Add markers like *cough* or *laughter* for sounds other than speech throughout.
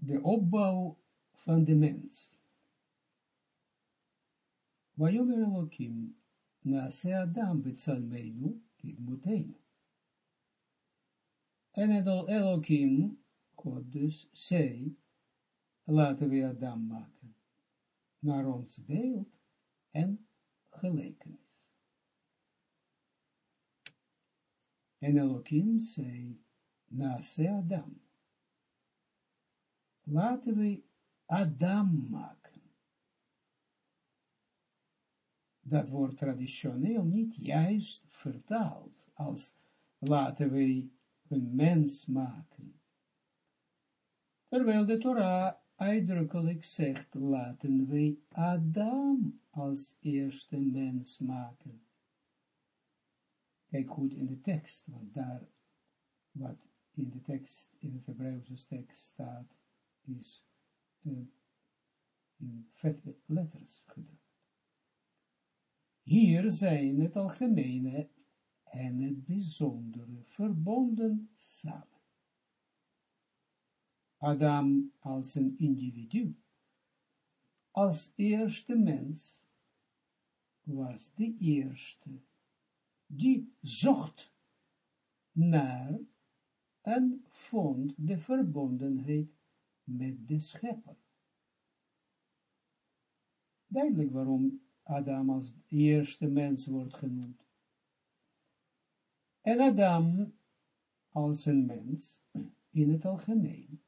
de opbouw van de mens. Wajomer Elohim, se Adam betsalmeinu, kidmuteinu. En het Elohim, God dus, zei, laten we Adam maken, naar ons beeld en gelijkenis. En Elohim zei, se Adam, laten we Adam maken. Dat wordt traditioneel niet juist vertaald als laten we een mens maken. Terwijl de Torah uitdrukkelijk zegt, laten wij Adam als eerste mens maken. Kijk goed in de tekst, want daar, wat in de tekst, in het Hebreeuwse tekst staat, is uh, in vette letters gedrukt. Hier zijn het algemene en het bijzondere verbonden samen. Adam als een individu, als eerste mens, was de eerste die zocht naar en vond de verbondenheid met de schepper. Duidelijk waarom Adam als eerste mens wordt genoemd. En Adam als een mens in het algemeen.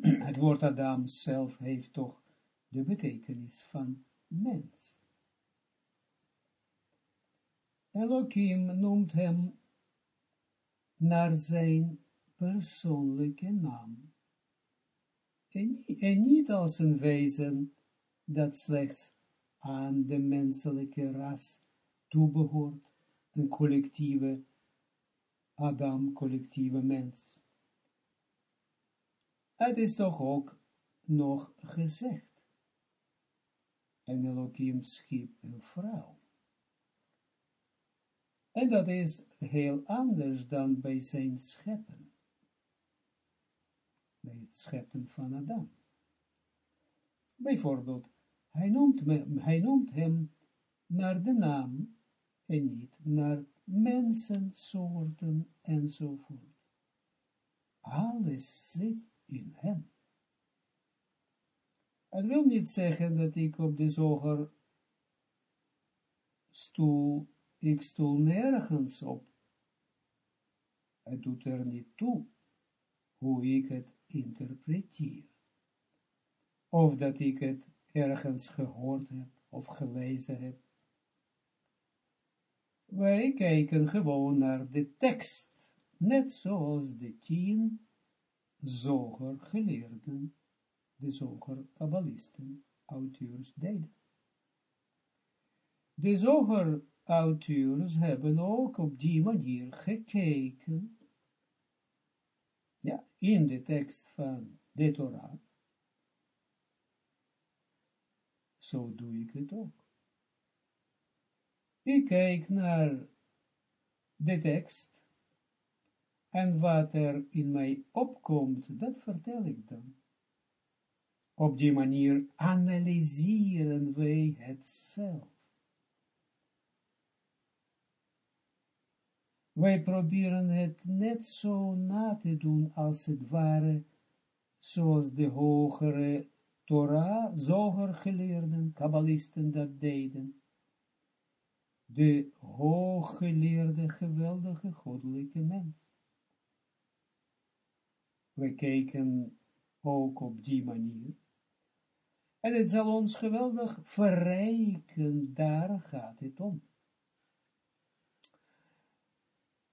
Het woord Adam zelf heeft toch de betekenis van mens. Elohim noemt hem naar zijn persoonlijke naam en, niet als een wezen dat slechts aan de menselijke ras toebehoort, een collectieve Adam, collectieve mens. Het is toch ook nog gezegd. En Elohim schiep een vrouw. En dat is heel anders dan bij zijn scheppen bij het scheppen van Adam. Bijvoorbeeld, hij noemt, hij noemt hem naar de naam en niet naar mensen, soorten enzovoort. Alles zit in hem. Het wil niet zeggen dat ik op de zoger stoel, ik stoel nergens op. Het doet er niet toe hoe ik het interpreteer. Of dat ik het ergens gehoord heb of gelezen heb. Wij kijken gewoon naar de tekst, net zoals de tien zoger geleerden, de zoger kabbalisten, auteurs deden. De zoger auteurs hebben ook op die manier gekeken ja, in de tekst van de Torah. Zo doe ik het ook. Ik kijk naar de tekst en wat er in mij opkomt, dat vertel ik dan. Op die manier analyseren wij het zelf. Wij proberen het net zo na te doen als het ware, zoals de hogere Torah, zoger geleerden, kabbalisten dat deden. De hooggeleerde, geweldige, goddelijke mens. We kijken ook op die manier. En het zal ons geweldig verrijken, daar gaat het om.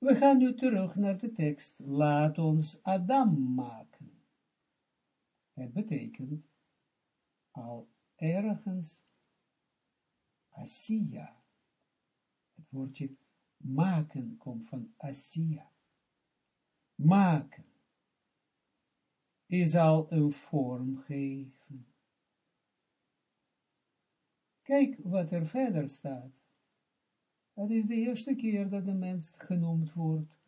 We gaan nu terug naar de tekst, laat ons Adam maken. Het betekent al ergens Asia. Het woordje maken komt van Asia. Maken is al een vorm geven. Kijk wat er verder staat. Het is de eerste keer dat de mens genoemd wordt.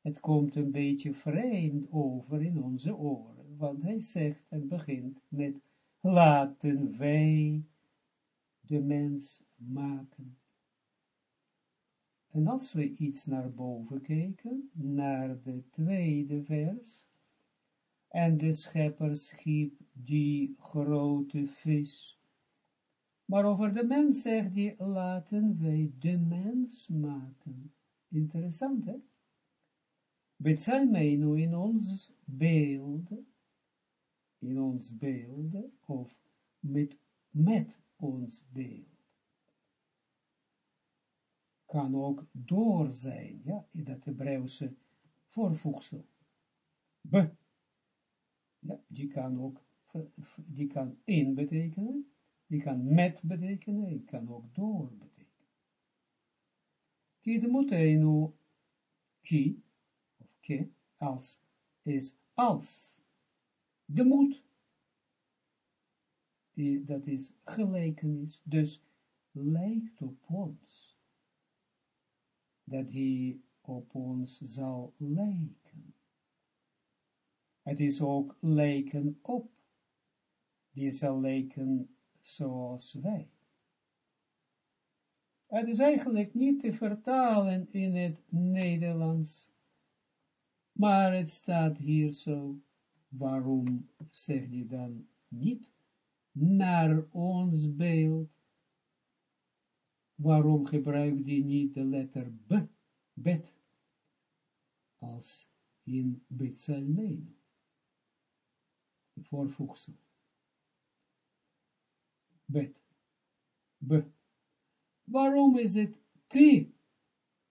Het komt een beetje vreemd over in onze oren, want hij zegt en begint met laten wij de mens maken. En als we iets naar boven kijken, naar de tweede vers, en de schepper schiep die grote vis. Maar over de mens zegt hij, laten wij de mens maken. Interessant, hè? Betsalmeinu in ons beeld, in ons beeld, of met, met ons beeld. Kan ook door zijn, ja, in dat Hebreeuwse voorvoegsel. B. Ja, die kan ook, die kan in betekenen, die kan met betekenen, die kan ook door betekenen. Kidmuteinu ki, of ke, als, is als. De moed dat is gelijkenis, dus lijkt op ons, dat hij op ons zal lijken. Het is ook lijken op, die zal lijken zoals wij. Het is eigenlijk niet te vertalen in het Nederlands, maar het staat hier zo. Waarom zeg je dan niet naar ons beeld. Waarom gebruikt die niet de letter B, bet, als in Betsalmein, voorvoegsel. Bet, B. Waarom is het ti,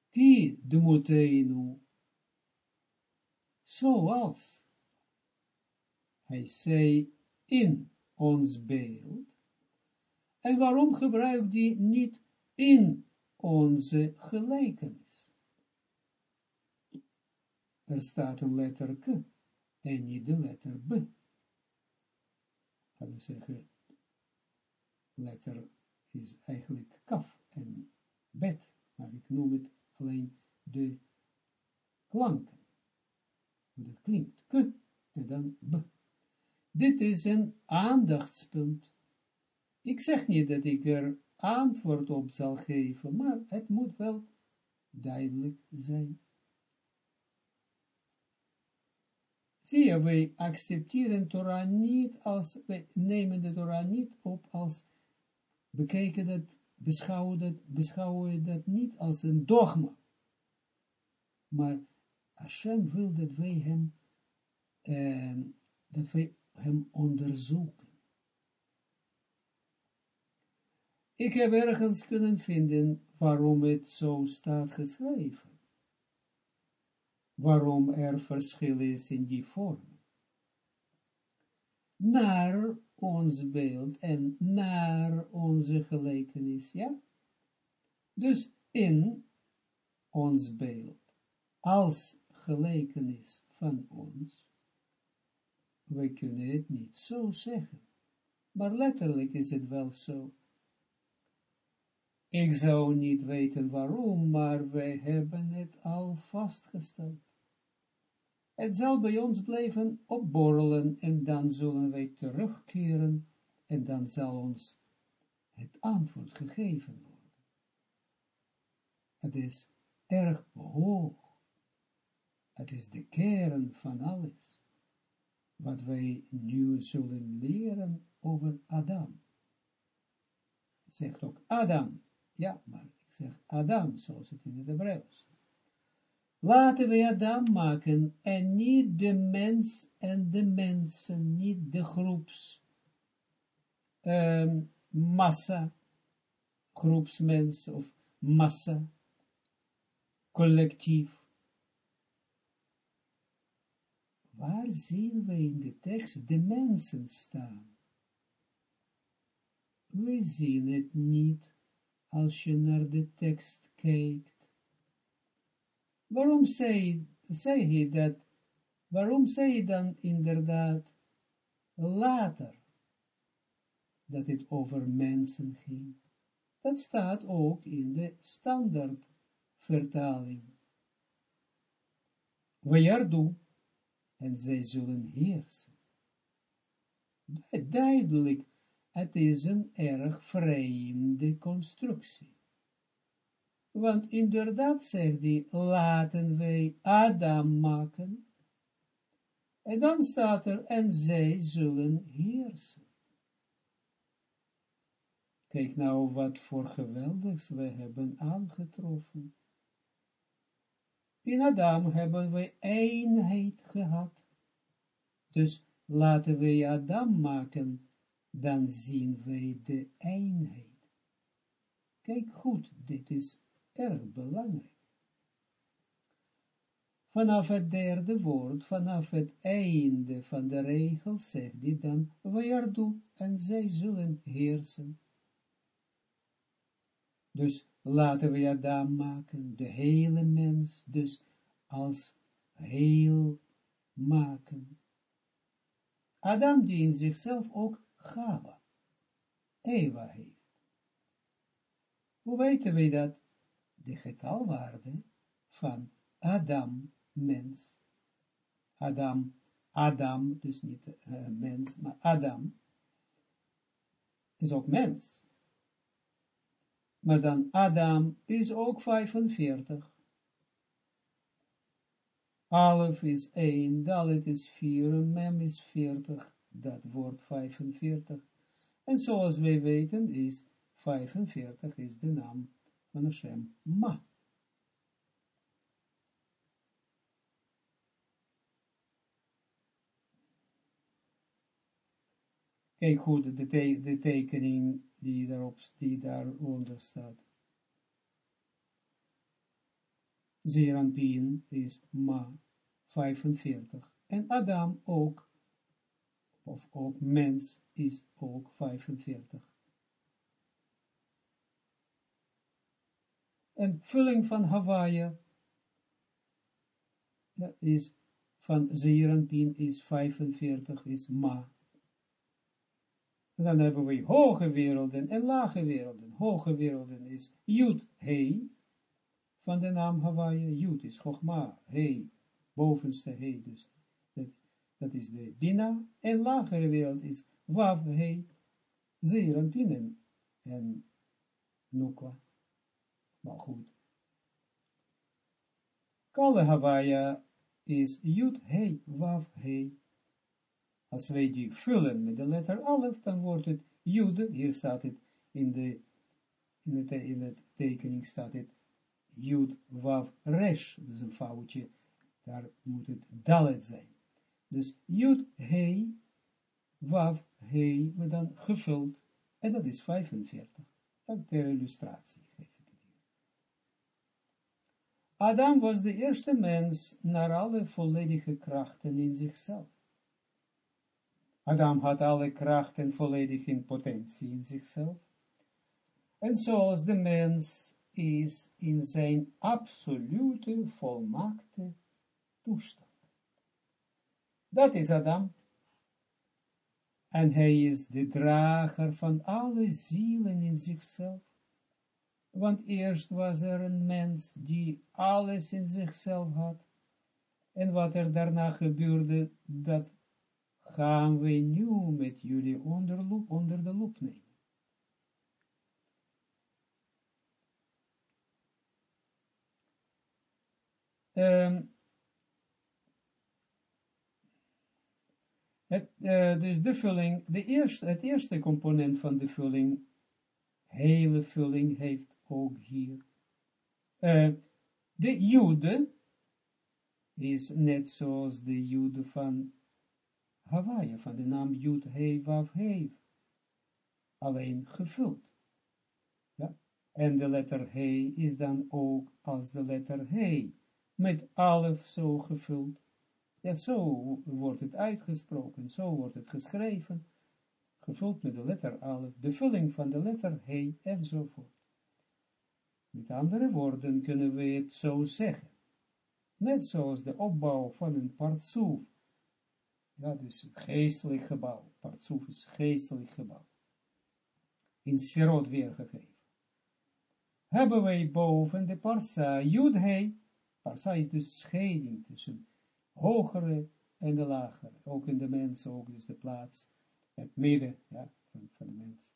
ti dmuteinu, zoals hij zei in ons beeld. En waarom gebruikt die niet in onze gelijkenis? Er staat een letter K en niet de letter B. Laten we zeggen, letter is eigenlijk kaf en bet, maar ik noem het alleen de klanken. Hoe dat klinkt. K en dan B. Dit is een aandachtspunt. Ik zeg niet dat ik er antwoord op zal geven, maar het moet wel duidelijk zijn. Zie je, wij accepteren Torah niet als, wij nemen de Torah niet op als, bekijken dat, beschouwen dat, beschouwen dat niet als een dogma. Maar Hashem wil dat wij hem, eh, dat wij hem onderzoeken. Ik heb ergens kunnen vinden waarom het zo staat geschreven. Waarom er verschil is in die vorm. Naar ons beeld en naar onze gelijkenis, ja? Dus in ons beeld, als gelijkenis van ons, wij kunnen het niet zo zeggen. Maar letterlijk is het wel zo. Ik zou niet weten waarom, maar wij hebben het al vastgesteld. Het zal bij ons blijven opborrelen en dan zullen wij terugkeren en dan zal ons het antwoord gegeven worden. Het is erg hoog. Het is de kern van alles wat wij nu zullen leren over Adam. Zegt ook Adam, ja, maar ik zeg Adam, zoals het in het Hebreeuws. Laten we Adam maken en niet de mens en de mensen, niet de groeps, um, massa, groepsmens of massa, collectief. Waar zien we in de tekst de mensen staan? We zien het niet als je naar de tekst kijkt. Waarom zei, zei hij dat? Waarom zei hij dan inderdaad later dat het over mensen ging? Dat staat ook in de standaard vertaling. Wajardu en zij zullen heersen. duidelijk, het is een erg vreemde constructie. Want inderdaad zegt hij, laten wij Adam maken. En dan staat er, en zij zullen heersen. Kijk nou wat voor geweldigs we hebben aangetroffen. In Adam hebben we eenheid gehad. Dus laten we Adam maken, dan zien wij de eenheid. Kijk goed, dit is erg belangrijk. Vanaf het derde woord, vanaf het einde van de regel, zegt hij dan, waardoor en zij zullen heersen. Dus laten we Adam maken, de hele mens, dus als heel maken. Adam die in zichzelf ook Gava, Eva heeft. Hoe weten we dat? De getalwaarde van Adam, mens. Adam, Adam, dus niet uh, mens, maar Adam, is ook mens. Maar dan Adam is ook 45. Alef is 1, Dalet is 4, Mem is 40, dat wordt 45. En zoals wij weten is 45 is de naam van Hashem Ma. Kijk goed, de, te de tekening die, daarop, die daaronder staat. Zeranpien is Ma 45. En Adam ook, of ook mens is ook 45. En vulling van Hawaii is van Zeranpien is 45, is Ma. En dan hebben we hoge werelden en lage werelden. Hoge werelden is Jud, He, van de naam Hawaii. Jud is Chogma, He, bovenste He, dus dat, dat is de Bina. En lagere wereld is Wav, He, Zeer en Binnen en Nukwa. Maar goed. Kale Hawaii is Jud, He, Wav, He. Als wij die vullen met de letter alef, dan wordt het jude, hier staat het in de, in het, in het tekening staat het jud wav resh, dus een foutje, daar moet het dalet zijn. Dus jud hei, wav hei, maar dan gevuld, en dat is 45. Dat ter illustratie geef ik het hier. Adam was de eerste mens naar alle volledige krachten in zichzelf. Adam had alle krachten volledig in potentie in zichzelf. En zoals de mens is in zijn absolute volmaakte toestand. Dat is Adam. En hij is de drager van alle zielen in zichzelf. Want eerst was er een mens die alles in zichzelf had. En wat er daarna gebeurde, dat gaan we nu met jullie onder, onder de loep nemen. Um, het, uh, dus de vulling, de eerste, het eerste component van de vulling, hele vulling heeft ook hier. Uh, de jude is net zoals de jude van Hawaii, van de naam Jud Hei Wav Hei, alleen gevuld. Ja? En de letter Hei is dan ook als de letter Hei, met alef zo gevuld. Ja, zo wordt het uitgesproken, zo wordt het geschreven, gevuld met de letter alef, de vulling van de letter Hei, enzovoort. Met andere woorden kunnen we het zo zeggen. Net zoals de opbouw van een partsoef ja, dus geestelijk gebouw. Partsoef is geestelijk gebouw. In sferot weergegeven. Hebben wij boven de parsa, judhei. Parsa is dus scheiding tussen hogere en de lagere. Ook in de mens, ook dus de plaats het midden, ja, van, de mens.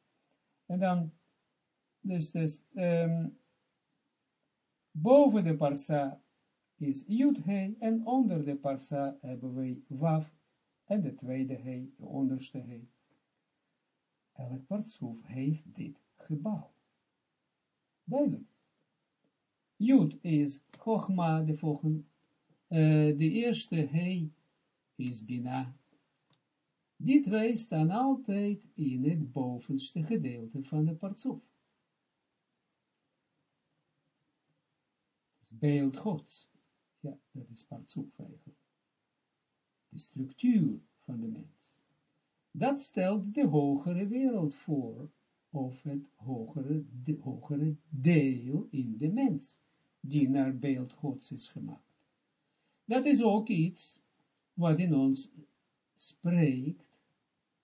En dan, dus, dus um, boven de parsa is Yud He, en onder de parsa hebben wij Waf, en de tweede He, de onderste He. Elk partsoef heeft dit gebouw. Duidelijk. Jud is Chogma, de volgende, uh, de eerste He is Bina. Die twee staan altijd in het bovenste gedeelte van de partsoef. Beeld Gods. Ja, dat is partsoef eigenlijk. De structuur van de mens. Dat stelt de hogere wereld voor, of het hogere, de hogere deel in de mens, die naar beeld Gods is gemaakt. Dat is ook iets wat in ons spreekt,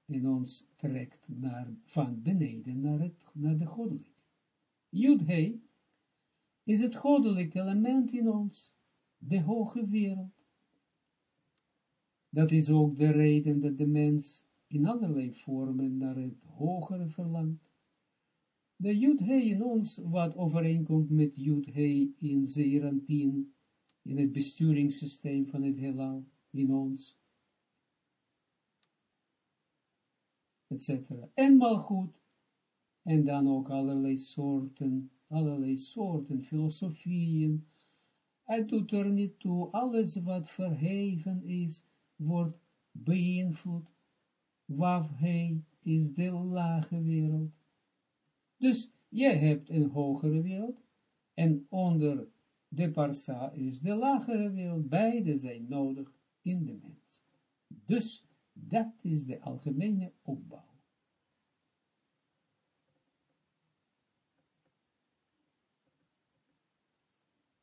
in ons trekt naar, van beneden naar, het, naar de goddelijke. Judhei is het goddelijke element in ons, de hoge wereld. Dat is ook de reden dat de mens in allerlei vormen naar het hogere verlangt. De Jud-Hei in ons, wat overeenkomt met Jud-Hei in Zeeranpien, in het besturingssysteem van het heelal, in ons, etc. En goed, en dan ook allerlei soorten, allerlei soorten filosofieën, het doet er niet toe, alles wat verheven is, wordt beïnvloed. Wafhei is de lage wereld. Dus je hebt een hogere wereld, en onder de parsa is de lagere wereld. Beide zijn nodig in de mens. Dus dat is de algemene opbouw.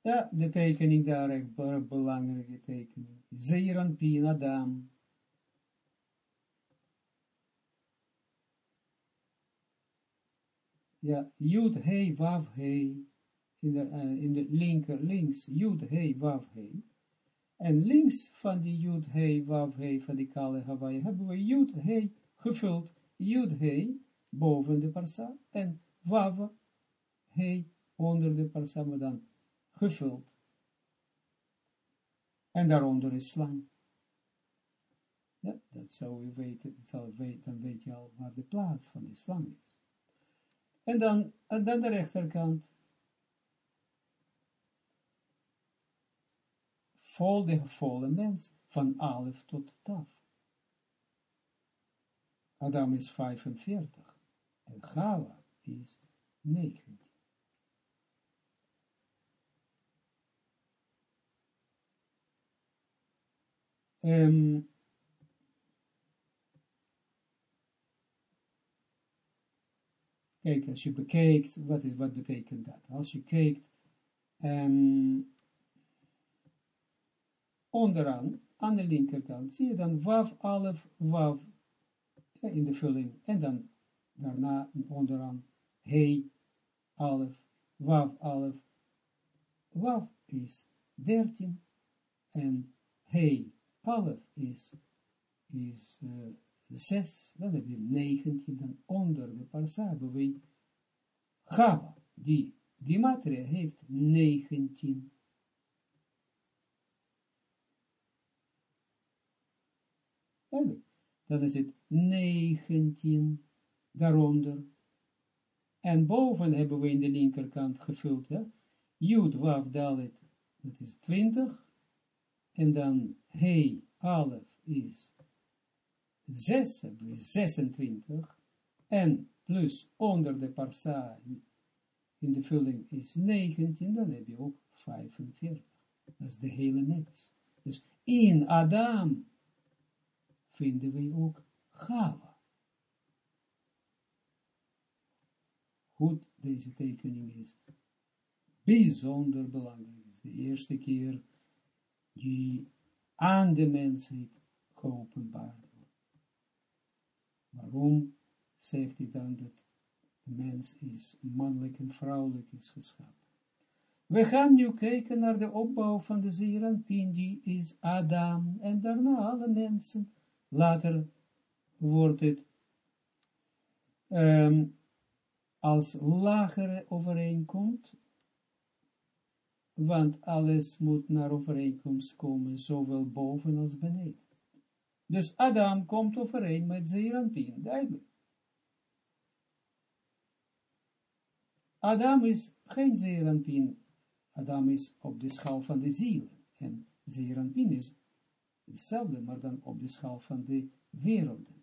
Ja, de tekening daar, een belangrijke tekening. Zeiran Pin. Ja, Jud Hei Wav Hei. In de, uh, in de linker, links, Jud Hei Wav Hei. En links van die Jud Hei Wav Hei van die kale Hawaii hebben we Jud Hei gevuld. Jud Hei boven de parsa en Wav Hei onder de parsa, maar dan gevuld. En daaronder is slang. Ja, dat zou je weten, dat zou weten, dan weet je al waar de plaats van die slang is. En dan, en dan de rechterkant. Vol de volle mens, van alef tot taf. Adam is 45 en Gawa is 19. Um, kijk, als je bekijkt, wat, is, wat betekent dat? Als je kijkt, um, onderaan, aan de linkerkant, zie je dan waf, alef, waf, in de vulling, en dan daarna onderaan, hey, alef, waf, alef, waf is 13, en hey, Alef is, is uh, 6, dan heb je 19, dan onder de parsa hebben we Gava, die, die materie heeft 19. Duidelijk. Dan is het 19 daaronder. En boven hebben we in de linkerkant gevuld, ja. Jud, Waf, Dalet, dat is 20 en dan He, Alef is 6, hebben we 26, en plus onder de parsa in de vulling is 19, dan heb je ook 45. Dat is de hele mens. Dus in Adam vinden we ook Gava. Goed, deze tekening is bijzonder belangrijk. Het is de eerste keer die aan de mensheid geopenbaard wordt. Waarom zegt hij dan dat de mens is mannelijk en vrouwelijk is geschapen? We gaan nu kijken naar de opbouw van de Zeranpin, die is Adam, en daarna alle mensen. Later wordt het um, als lagere overeenkomt, want alles moet naar overeenkomst komen, zowel boven als beneden. Dus Adam komt overeen met Zeranpien, duidelijk. Adam is geen Zeranpien, Adam is op de schaal van de ziel, en Zeranpien is hetzelfde, maar dan op de schaal van de werelden.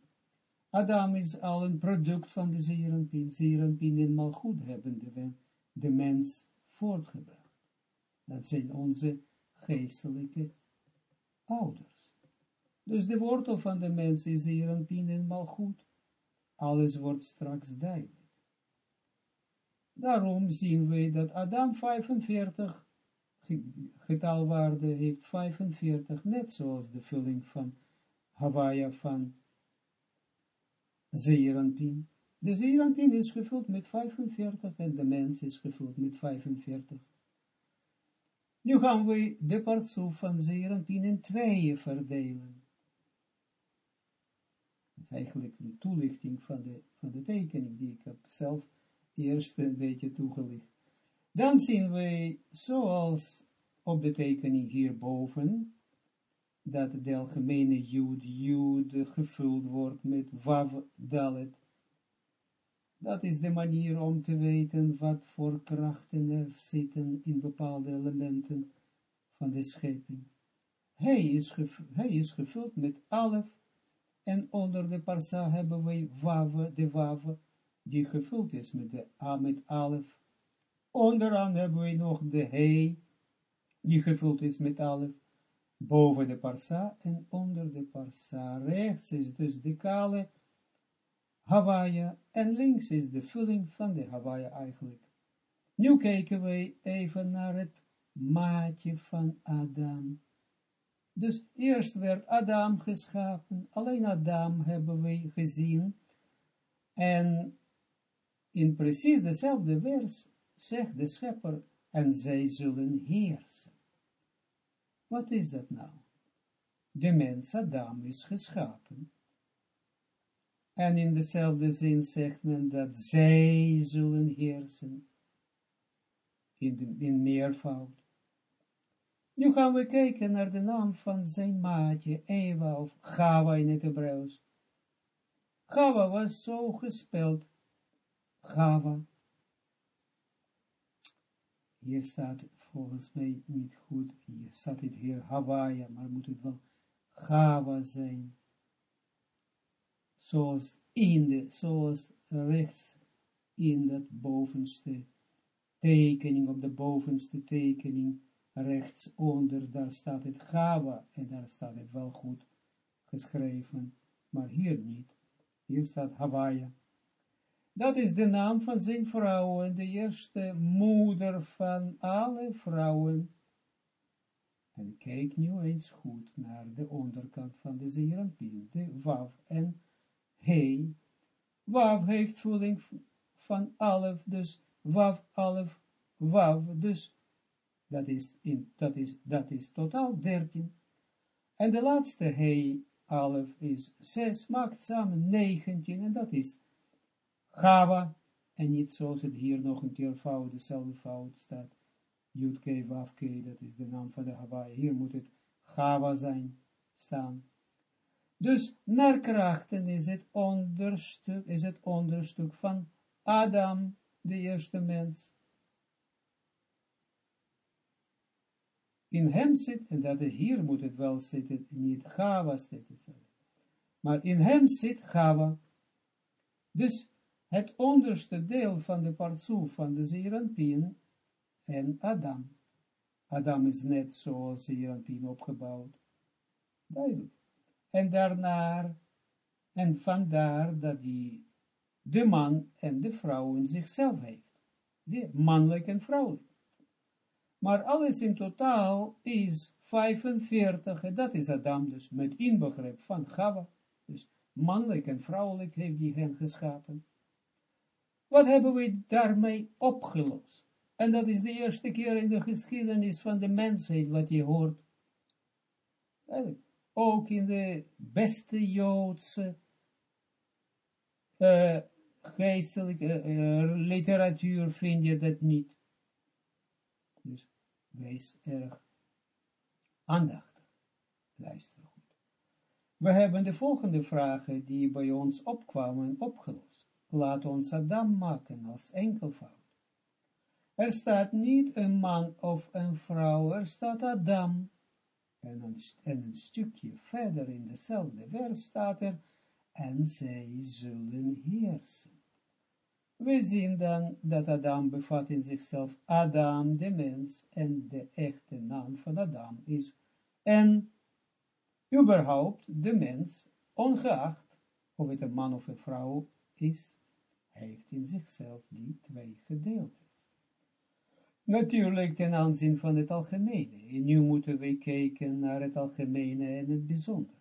Adam is al een product van de Zeranpien, Zeranpien en Malchut hebben de, de mens voortgebracht. Dat zijn onze geestelijke ouders. Dus de wortel van de mens is Zeranpien en Malchut. Alles wordt straks duidelijk. Daarom zien we dat Adam 45 getalwaarde heeft 45, net zoals de vulling van Hawaii van Zeeranpien. De Zeeranpien is gevuld met 45 en de mens is gevuld met 45. Nu gaan we de partsoef van Zeeranpien in tweeën verdelen. Dat is eigenlijk een toelichting van de, van de tekening die ik heb zelf eerst een beetje toegelicht. Dan zien we, zoals op de tekening hierboven, dat de algemene Jood, Jood gevuld wordt met Wav Dalet. Dat is de manier om te weten wat voor krachten er zitten in bepaalde elementen van de schepping. Hij is, is gevuld met Alef, en onder de parsa hebben we Wav, de Wav, die gevuld is met de A met Alef. Onderaan hebben we nog de He, die gevuld is met Alef boven de parsa en onder de parsa. Rechts is dus de kale Hawaii en links is de vulling van de Hawaii eigenlijk. Nu kijken wij even naar het maatje van Adam. Dus eerst werd Adam geschapen, alleen Adam hebben wij gezien, en in precies dezelfde vers zegt de schepper, en zij zullen heersen. Wat is dat nou? De mens Adam is geschapen. En in dezelfde zin zegt men dat zij zullen heersen. In, de, in meervoud. Nu gaan we kijken naar de naam van zijn maatje, Eva of Gava in het Hebreeuws. Gava was zo gespeld, Gava. Hier staat volgens mij niet goed, hier staat het hier Hawaii, maar moet het wel Gava zijn. Zoals in de, zoals rechts in dat bovenste tekening, op de bovenste tekening, rechtsonder, daar staat het Gava, en daar staat het wel goed geschreven, maar hier niet. Hier staat Hawaii. Dat is de naam van zijn vrouwen, de eerste moeder van alle vrouwen. En kijk nu eens goed naar de onderkant van de zeeranpien, de waf en he. Waf heeft voeding van alef, dus waf, alef, waf, dus dat is, in, dat is, dat is totaal dertien. En de laatste he, alef, is zes, maakt samen negentien, en dat is Gava, en niet zoals het hier nog een keer fout, dezelfde fout staat, Jutke, Wafke, dat is de naam van de Hawaii, hier moet het Gava zijn, staan. Dus naar krachten is het onderstuk, is het onderstuk van Adam, de eerste mens. In hem zit, en dat is hier moet het wel zitten, niet Gava zit maar in hem zit Gava. Dus het onderste deel van de partsoef van de Zeranpien en Adam. Adam is net zoals Zeranpien opgebouwd. Duidelijk. En daarna, en vandaar dat die, de man en de vrouw in zichzelf heeft. Zie, mannelijk en vrouwelijk. Maar alles in totaal is 45, en dat is Adam dus, met inbegrip van Gava. Dus mannelijk en vrouwelijk heeft hij hen geschapen. Wat hebben we daarmee opgelost? En dat is de eerste keer in de geschiedenis van de mensheid wat je hoort. Ook in de beste Joodse uh, geestelijke uh, literatuur vind je dat niet. Dus wees erg aandachtig. Luister goed. We hebben de volgende vragen die bij ons opkwamen opgelost. Laat ons Adam maken als enkelvoud. Er staat niet een man of een vrouw, er staat Adam. En een, en een stukje verder in dezelfde vers staat er, en zij zullen heersen. We zien dan dat Adam bevat in zichzelf Adam, de mens, en de echte naam van Adam is, en überhaupt de mens, ongeacht of het een man of een vrouw is, heeft in zichzelf die twee gedeeltes. Natuurlijk ten aanzien van het algemene, en nu moeten we kijken naar het algemene en het bijzonder.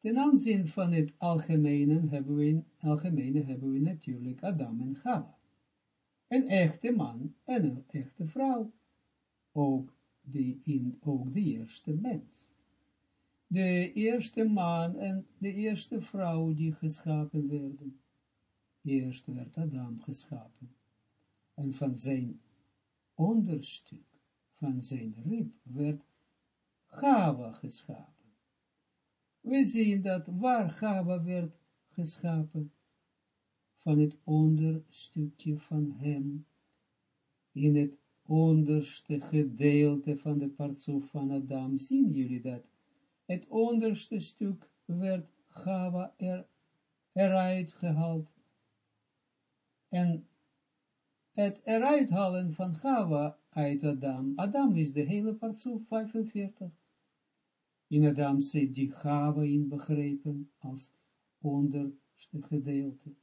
Ten aanzien van het algemene hebben we, algemene hebben we natuurlijk Adam en Chava. Een echte man en een echte vrouw. Ook in, ook de eerste mens. De eerste man en de eerste vrouw die geschapen werden. Eerst werd Adam geschapen. En van zijn onderstuk, van zijn rib, werd Chava geschapen. We zien dat waar Gaba werd geschapen, van het onderstukje van hem, in het onderste gedeelte van de partsoef van Adam, zien jullie dat? Het onderste stuk werd Gava er, eruit gehaald. En het eruit halen van Gava uit Adam, Adam is de hele partsoef 45, in Adam zit die gave inbegrepen als onderste gedeelte.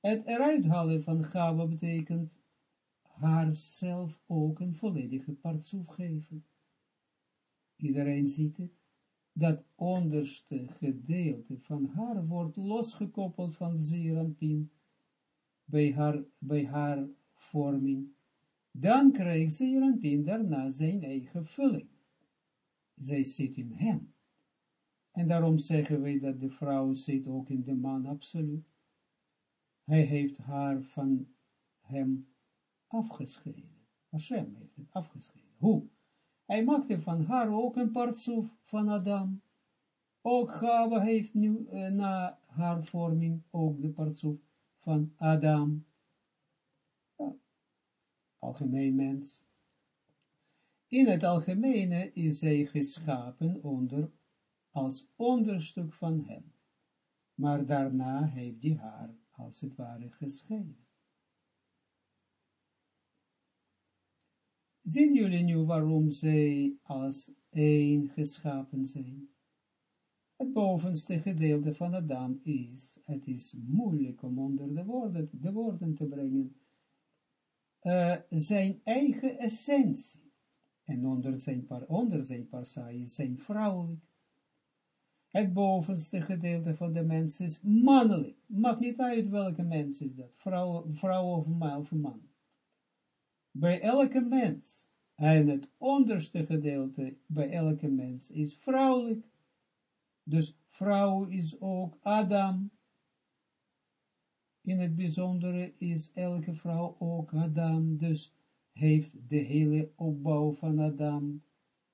Het eruit halen van gave betekent haar zelf ook een volledige partsoef geven. Iedereen ziet het, dat onderste gedeelte van haar wordt losgekoppeld van Zeranpin bij haar, bij haar vorming. Dan krijgt Zeranpin daarna zijn eigen vulling zij zit in hem. En daarom zeggen wij dat de vrouw zit ook in de man, absoluut. Hij heeft haar van hem afgescheiden. Hashem heeft het afgescheiden. Hoe? Hij maakte van haar ook een partsoef van Adam. Ook Gava heeft nu uh, na haar vorming ook de partsoef van Adam. Algemeen mens. In het algemene is zij geschapen onder, als onderstuk van hem, maar daarna heeft hij haar als het ware gescheiden. Zien jullie nu waarom zij als één geschapen zijn? Het bovenste gedeelte van Adam is, het is moeilijk om onder de woorden, de woorden te brengen, uh, zijn eigen essentie en onder zijn, par, onder zijn parsa is zijn vrouwelijk. Het bovenste gedeelte van de mens is mannelijk. Maakt niet uit welke mens is dat, vrouw, vrouw of, man, of man. Bij elke mens, en het onderste gedeelte bij elke mens is vrouwelijk. Dus vrouw is ook Adam. In het bijzondere is elke vrouw ook Adam. Dus heeft de hele opbouw van Adam,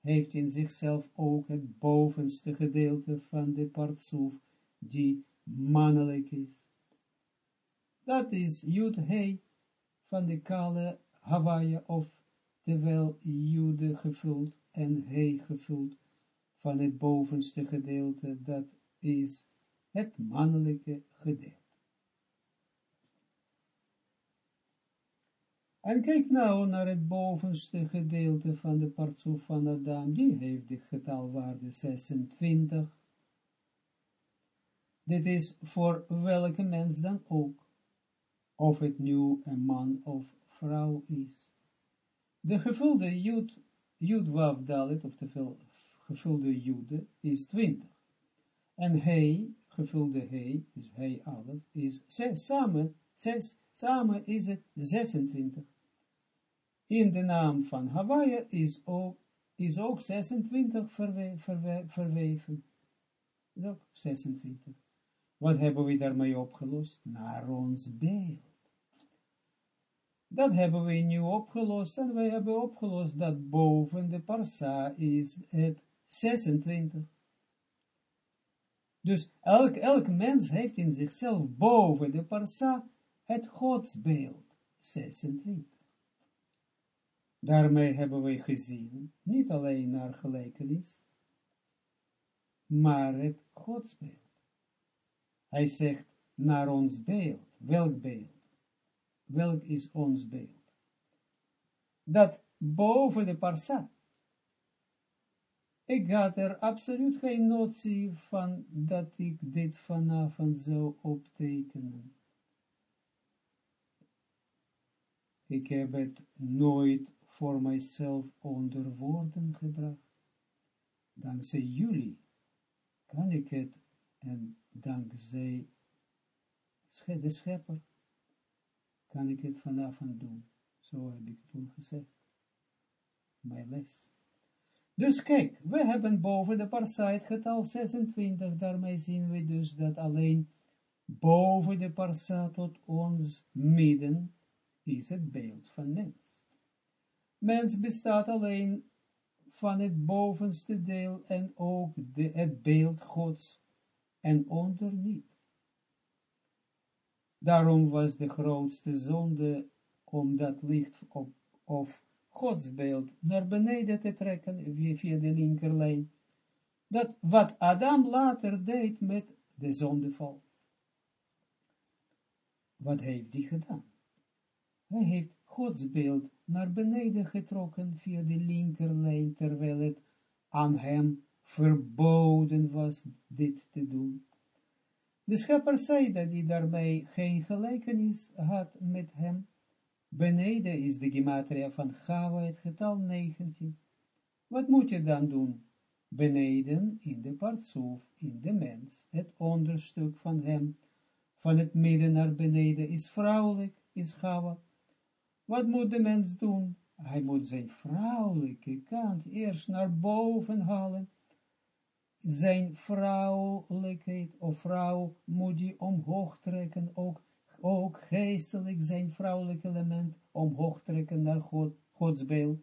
heeft in zichzelf ook het bovenste gedeelte van de partsoef, die mannelijk is. Dat is Jud He van de kale Hawaii, of terwijl Jude gevuld en He gevuld van het bovenste gedeelte, dat is het mannelijke gedeelte. En kijk nou naar het bovenste gedeelte van de partsoef van Adam, die heeft de getalwaarde 26. Dit is voor welke mens dan ook, of het nu een man of vrouw is. De gevulde jud, judwav dalit, oftewel gevulde jude, is 20. En hij, gevulde hij, dus hij alle, is 6, samen, 6, samen is het 26 in de naam van Hawaii is ook is ook 26 verwe, verwe, verweven. Ook 26. Wat hebben we daarmee opgelost? Naar ons beeld. Dat hebben we nu opgelost en wij hebben opgelost dat boven de parsa is het 26. Dus elk, elk mens heeft in zichzelf boven de parsa het godsbeeld 26. Daarmee hebben we gezien, niet alleen naar gelijkenis, maar het godsbeeld. Hij zegt naar ons beeld. Welk beeld? Welk is ons beeld? Dat boven de parsa. Ik had er absoluut geen notie van dat ik dit vanavond zou optekenen. Ik heb het nooit voor mijzelf onder woorden gebracht. Dankzij jullie kan ik het en dankzij de schepper kan ik het vanavond doen. Zo heb ik toen gezegd. Mijn les. Dus kijk, we hebben boven de parsa het getal 26, daarmee zien we dus dat alleen boven de parsa tot ons midden is het beeld van mens. Mens bestaat alleen van het bovenste deel en ook de, het beeld Gods en onder niet. Daarom was de grootste zonde om dat licht op, of godsbeeld naar beneden te trekken via de linkerlijn. Dat wat Adam later deed met de zondeval. Wat heeft hij gedaan? Hij heeft godsbeeld naar beneden getrokken via de linkerlijn, terwijl het aan hem verboden was dit te doen. De schepper dat hij daarbij geen gelijkenis had met hem. Beneden is de gematria van Gava het getal 19. Wat moet je dan doen? Beneden in de partsoef, in de mens, het onderstuk van hem, van het midden naar beneden, is vrouwelijk, is Gava. Wat moet de mens doen? Hij moet zijn vrouwelijke kant eerst naar boven halen, zijn vrouwelijkheid of vrouw moet hij omhoog trekken, ook, ook geestelijk zijn vrouwelijk element omhoog trekken naar God, Gods beeld,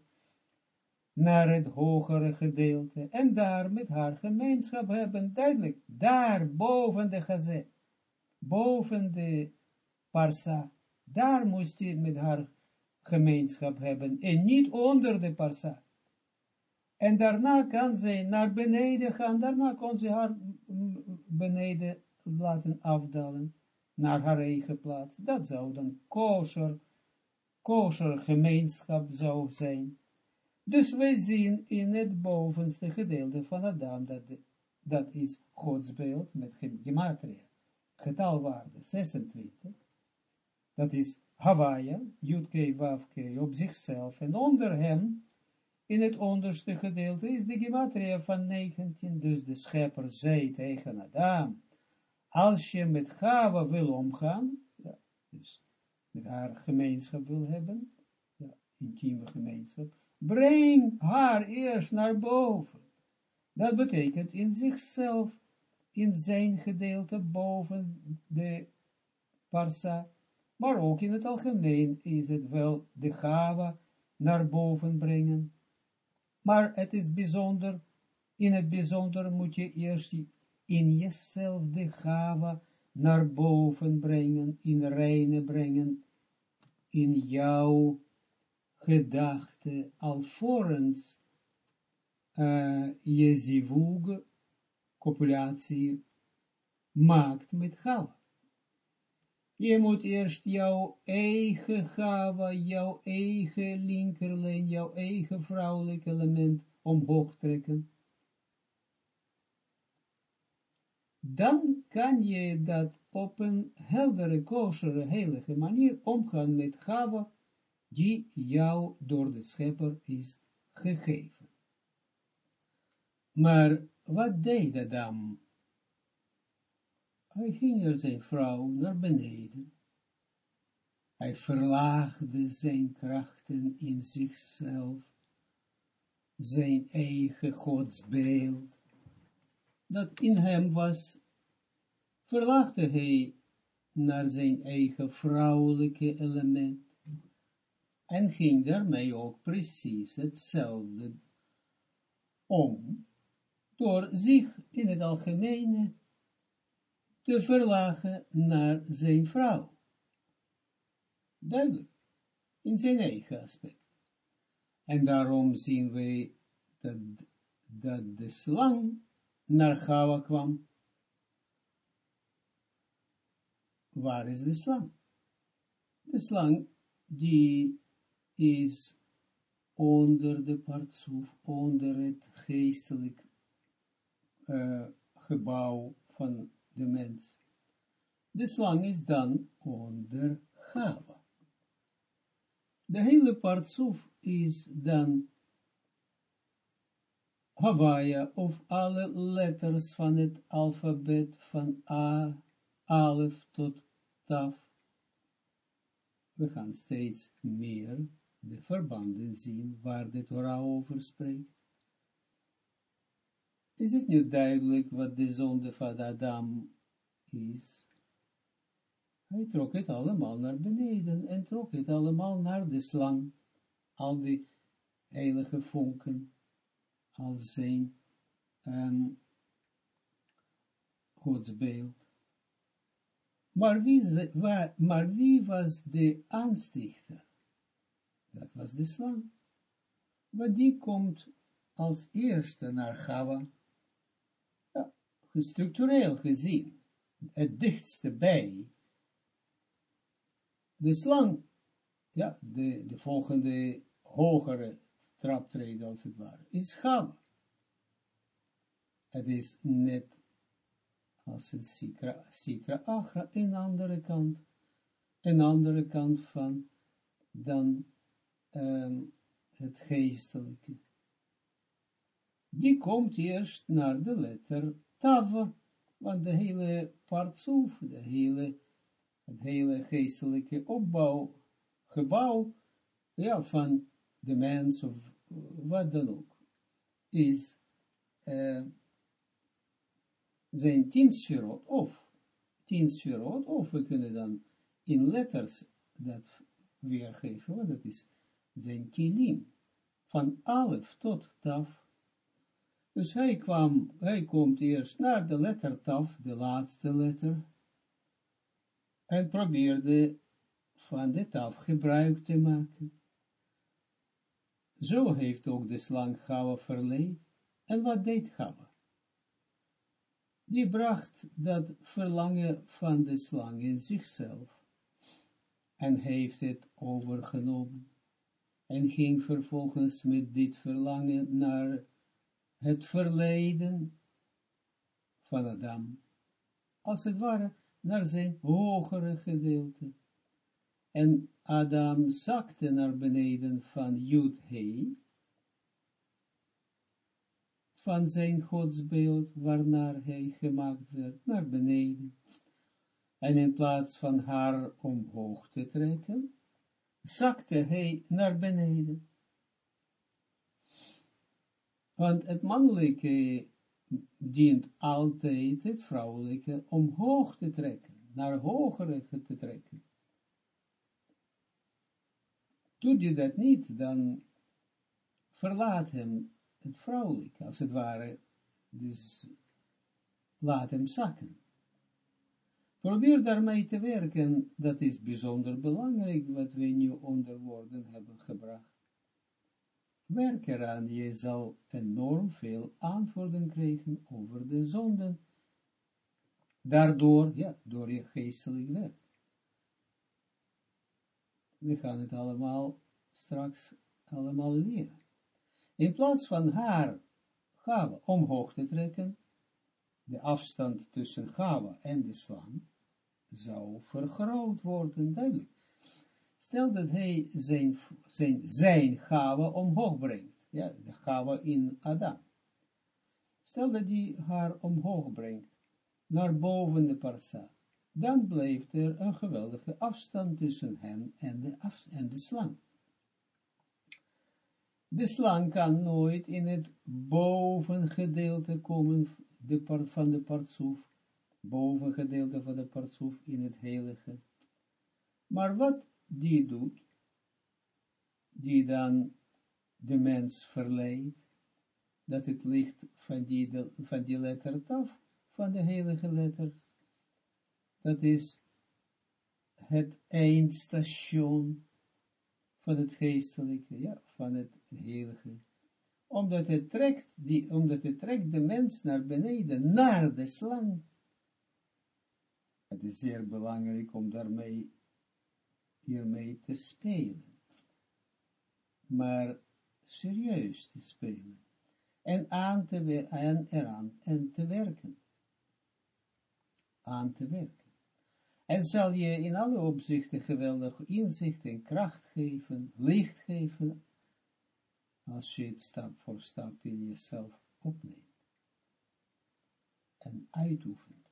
naar het hogere gedeelte, en daar met haar gemeenschap hebben, duidelijk, daar boven de gazet, boven de parsa, daar moest hij met haar gemeenschap hebben, en niet onder de parsa. En daarna kan zij naar beneden gaan, daarna kon ze haar beneden laten afdalen, naar haar eigen plaats. Dat zou dan kosher, kosher gemeenschap zou zijn. Dus wij zien in het bovenste gedeelte van Adam, dat, dat is Gods beeld met gematria, getalwaarde 26, dat is Hawaii, Jutke Wafke, op zichzelf, en onder hem, in het onderste gedeelte is de gematria van 19, dus de schepper zei tegen Adam, als je met Gava wil omgaan, dus met haar gemeenschap wil hebben, ja, intieme gemeenschap, breng haar eerst naar boven. Dat betekent in zichzelf, in zijn gedeelte boven de parsa, maar ook in het algemeen is het wel de Gava naar boven brengen, maar het is bijzonder, in het bijzonder moet je eerst in jezelf de gava naar boven brengen, in reine brengen, in jouw gedachte, alvorens uh, je zivug, copulatie, maakt met gava. Je moet eerst jouw eigen gava, jouw eigen linkerlijn, jouw eigen vrouwelijk element omhoog trekken. Dan kan je dat op een heldere, kosheren, heilige manier omgaan met gava, die jou door de schepper is gegeven. Maar wat deed Adam? Hij ging er zijn vrouw naar beneden. Hij verlaagde zijn krachten in zichzelf, zijn eigen godsbeeld, dat in hem was, verlaagde hij naar zijn eigen vrouwelijke element, en ging daarmee ook precies hetzelfde om, door zich in het algemene te verlagen naar zijn vrouw. Duidelijk, in zijn eigen aspect. En daarom zien wij dat, dat de slang naar Gawa kwam. Waar is de slang? De slang die is onder de partsoef, onder het geestelijk uh, gebouw van de mens. De slang is dan onder Gava. De hele partsoef is dan Hawaii of alle letters van het alfabet van A, Alef tot Taf. We gaan steeds meer de verbanden zien waar de Torah over spreekt. Is het nu duidelijk wat de zonde van Adam is? Hij trok het allemaal naar beneden en trok het allemaal naar de slang. Al die heilige vonken, al zijn um, godsbeeld. Maar wie, maar wie was de aanstichter? Dat was de slang. Want die komt als eerste naar Gava, structureel gezien, het dichtste bij de slang, ja, de, de volgende hogere traptreden als het ware, is Gava. Het is net als een citra, citra agra, een andere kant, een andere kant van dan um, het geestelijke. Die komt eerst naar de letter Tav, want de hele partsoef, de hele het hele geestelijke opbouw, gebouw, ja, van de mens of wat dan ook, is uh, zijn tien sferot, of tien sferot, of we kunnen dan in letters dat weergeven, want dat is zijn kilim, van alef tot taf. Dus hij kwam, hij komt eerst naar de letter taf, de laatste letter, en probeerde van dit af gebruik te maken. Zo heeft ook de slang Gawa verleid. En wat deed Gawa? Die bracht dat verlangen van de slang in zichzelf en heeft het overgenomen en ging vervolgens met dit verlangen naar het verleden van Adam. Als het ware naar zijn hogere gedeelte. En Adam zakte naar beneden van Jud Hei, van zijn godsbeeld waarnaar hij gemaakt werd, naar beneden. En in plaats van haar omhoog te trekken, zakte hij naar beneden. Want het mannelijke dient altijd het vrouwelijke omhoog te trekken, naar hogere te trekken. Doet je dat niet, dan verlaat hem het vrouwelijke, als het ware, dus laat hem zakken. Probeer daarmee te werken, dat is bijzonder belangrijk, wat we nu onder woorden hebben gebracht. Werk eraan, je zal enorm veel antwoorden krijgen over de zonden. Daardoor, ja, door je geestelijk werk. We gaan het allemaal straks allemaal leren. In plaats van haar gava omhoog te trekken, de afstand tussen gava en de slang zou vergroot worden, duidelijk. Stel dat hij zijn, zijn, zijn omhoog brengt. Ja, de gava in Adam. Stel dat hij haar omhoog brengt, naar boven de parsa. Dan blijft er een geweldige afstand tussen hem en de, af, en de slang. De slang kan nooit in het bovengedeelte komen de van de partsoef, bovengedeelte van de partsoef in het heilige. Maar wat die doet, die dan de mens verleidt, dat het licht van die, van die letter af, van de heilige letters, dat is het eindstation van het geestelijke, ja, van het heilige. Omdat het trekt, die, omdat het trekt de mens naar beneden, naar de slang. Het is zeer belangrijk om daarmee, hiermee te spelen. Maar serieus te spelen. En aan te, en eraan en te werken. Aan te werken. En zal je in alle opzichten geweldig inzicht en kracht geven, licht geven, als je het stap voor stap in jezelf opneemt. En uitoefent.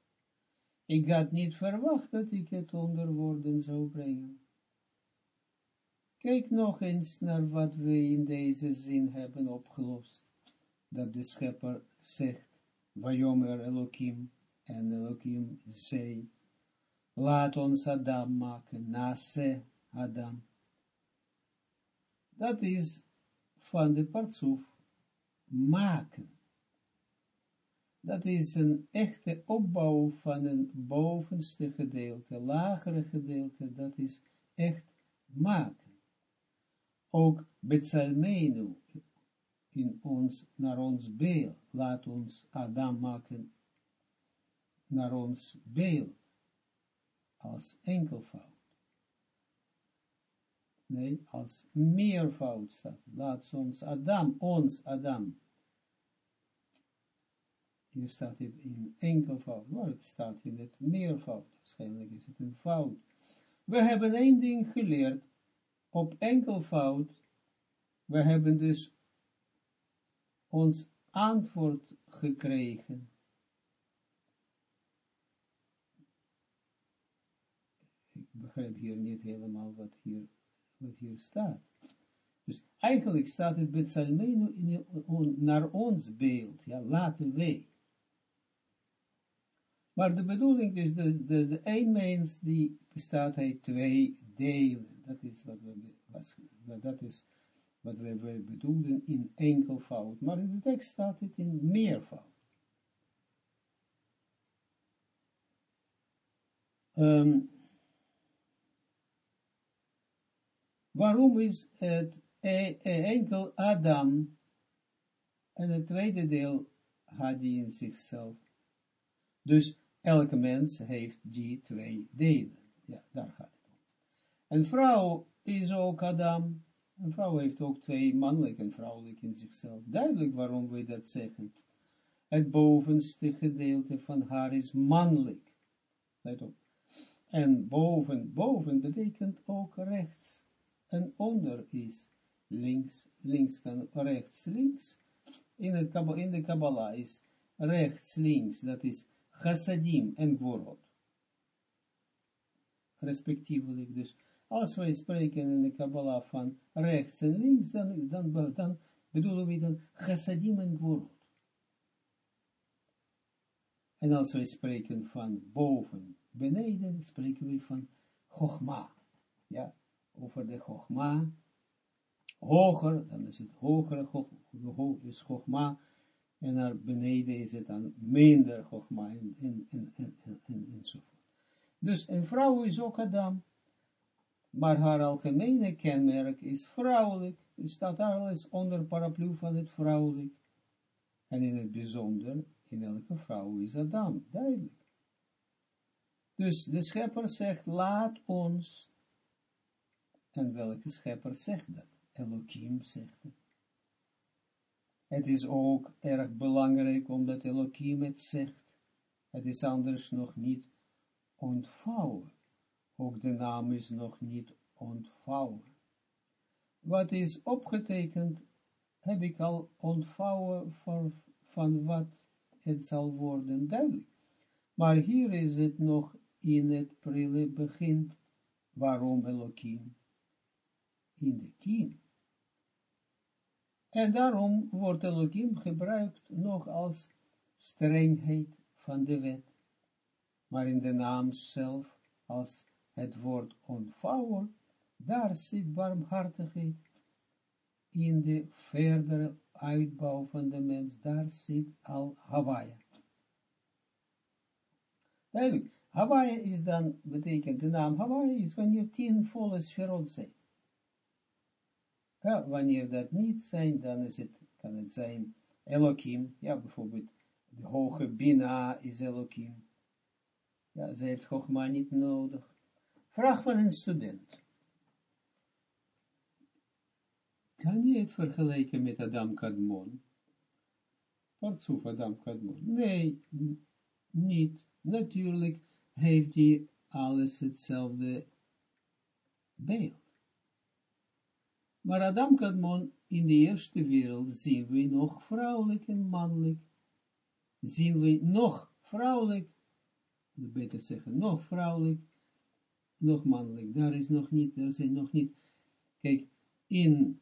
Ik had niet verwacht dat ik het onder woorden zou brengen. Kijk nog eens naar wat we in deze zin hebben opgelost. Dat de schepper zegt, Vajomer Elohim en Elohim zei, laat ons Adam maken, nase Adam. Dat is van de partsoef maken. Dat is een echte opbouw van een bovenste gedeelte, lagere gedeelte, dat is echt maken. Ook Betsalmenu in ons, naar ons beeld, laat ons Adam maken naar ons beeld als enkelvoud. Nee, als meervoud staat. Laat ons Adam, ons Adam. Hier staat het in enkelvoud, maar het staat in het meervoud. Waarschijnlijk is het een fout. We hebben één ding geleerd op enkelvoud. We hebben dus ons antwoord gekregen begrijp hier niet helemaal wat hier, wat hier staat. Dus eigenlijk staat het bij Salmenu naar ons beeld, ja, laten wij. Maar de bedoeling is, de, de, de een mens die bestaat uit twee delen. Dat is wat we, was, dat is wat we bedoelden in enkelvoud. Maar in de tekst staat het in meervoud. Um, Waarom is het e, e, enkel Adam en het tweede deel had hij in zichzelf? Dus elke mens heeft die twee delen. Ja, daar gaat het. Een vrouw is ook Adam. Een vrouw heeft ook twee mannelijk en vrouwelijk in zichzelf. Duidelijk waarom we dat zeggen. Het bovenste gedeelte van haar is mannelijk. Let op. En boven, boven betekent ook rechts en onder is links, links kan rechts, links. In de Kabbalah is rechts, links, dat is chassadim en gvorot. Respectievelijk, dus als wij spreken in de Kabbalah van rechts en links, dan, dan, dan bedoelen we dan chassadim en gvorot. En als wij spreken van boven, beneden, spreken we van chogma. Ja, over de Chogma, hoger, dan is het hogere Chogma, en naar beneden is het dan minder Chogma, en, en, en, en, en, enzovoort. Dus een vrouw is ook Adam, maar haar algemene kenmerk is vrouwelijk, dus staat alles onder paraplu van het vrouwelijk, en in het bijzonder, in elke vrouw is Adam, duidelijk. Dus de schepper zegt, laat ons en welke schepper zegt dat? Elohim zegt het. Het is ook erg belangrijk omdat Elohim het zegt. Het is anders nog niet ontvouwen. Ook de naam is nog niet ontvouwen. Wat is opgetekend, heb ik al ontvouwen voor, van wat het zal worden duidelijk. Maar hier is het nog in het prille begin, waarom Elohim in de kiem. En daarom wordt Elohim gebruikt nog als strengheid van de wet, maar in de naam zelf, als het woord ontvouwen, daar zit barmhartigheid in de verdere uitbouw van de mens, daar zit al Hawaii. Duidelijk, Hawaii is dan, betekent de naam Hawaii is wanneer tien volle sferot zijn. Ja, wanneer dat niet zijn, dan is het, kan het zijn Elohim, ja, bijvoorbeeld, de hoge Bina is Elohim. Ja, ze heeft Chogma niet nodig. Vraag van een student. Kan je het vergelijken met Adam Kadmon? Partsoef Adam Kadmon? Nee, niet. Natuurlijk heeft hij alles hetzelfde beeld. Maar Adam Kadmon in de eerste wereld zien we nog vrouwelijk en mannelijk. Zien we nog vrouwelijk, beter zeggen, nog vrouwelijk, nog mannelijk. Daar is nog niet, daar zijn nog niet. Kijk, in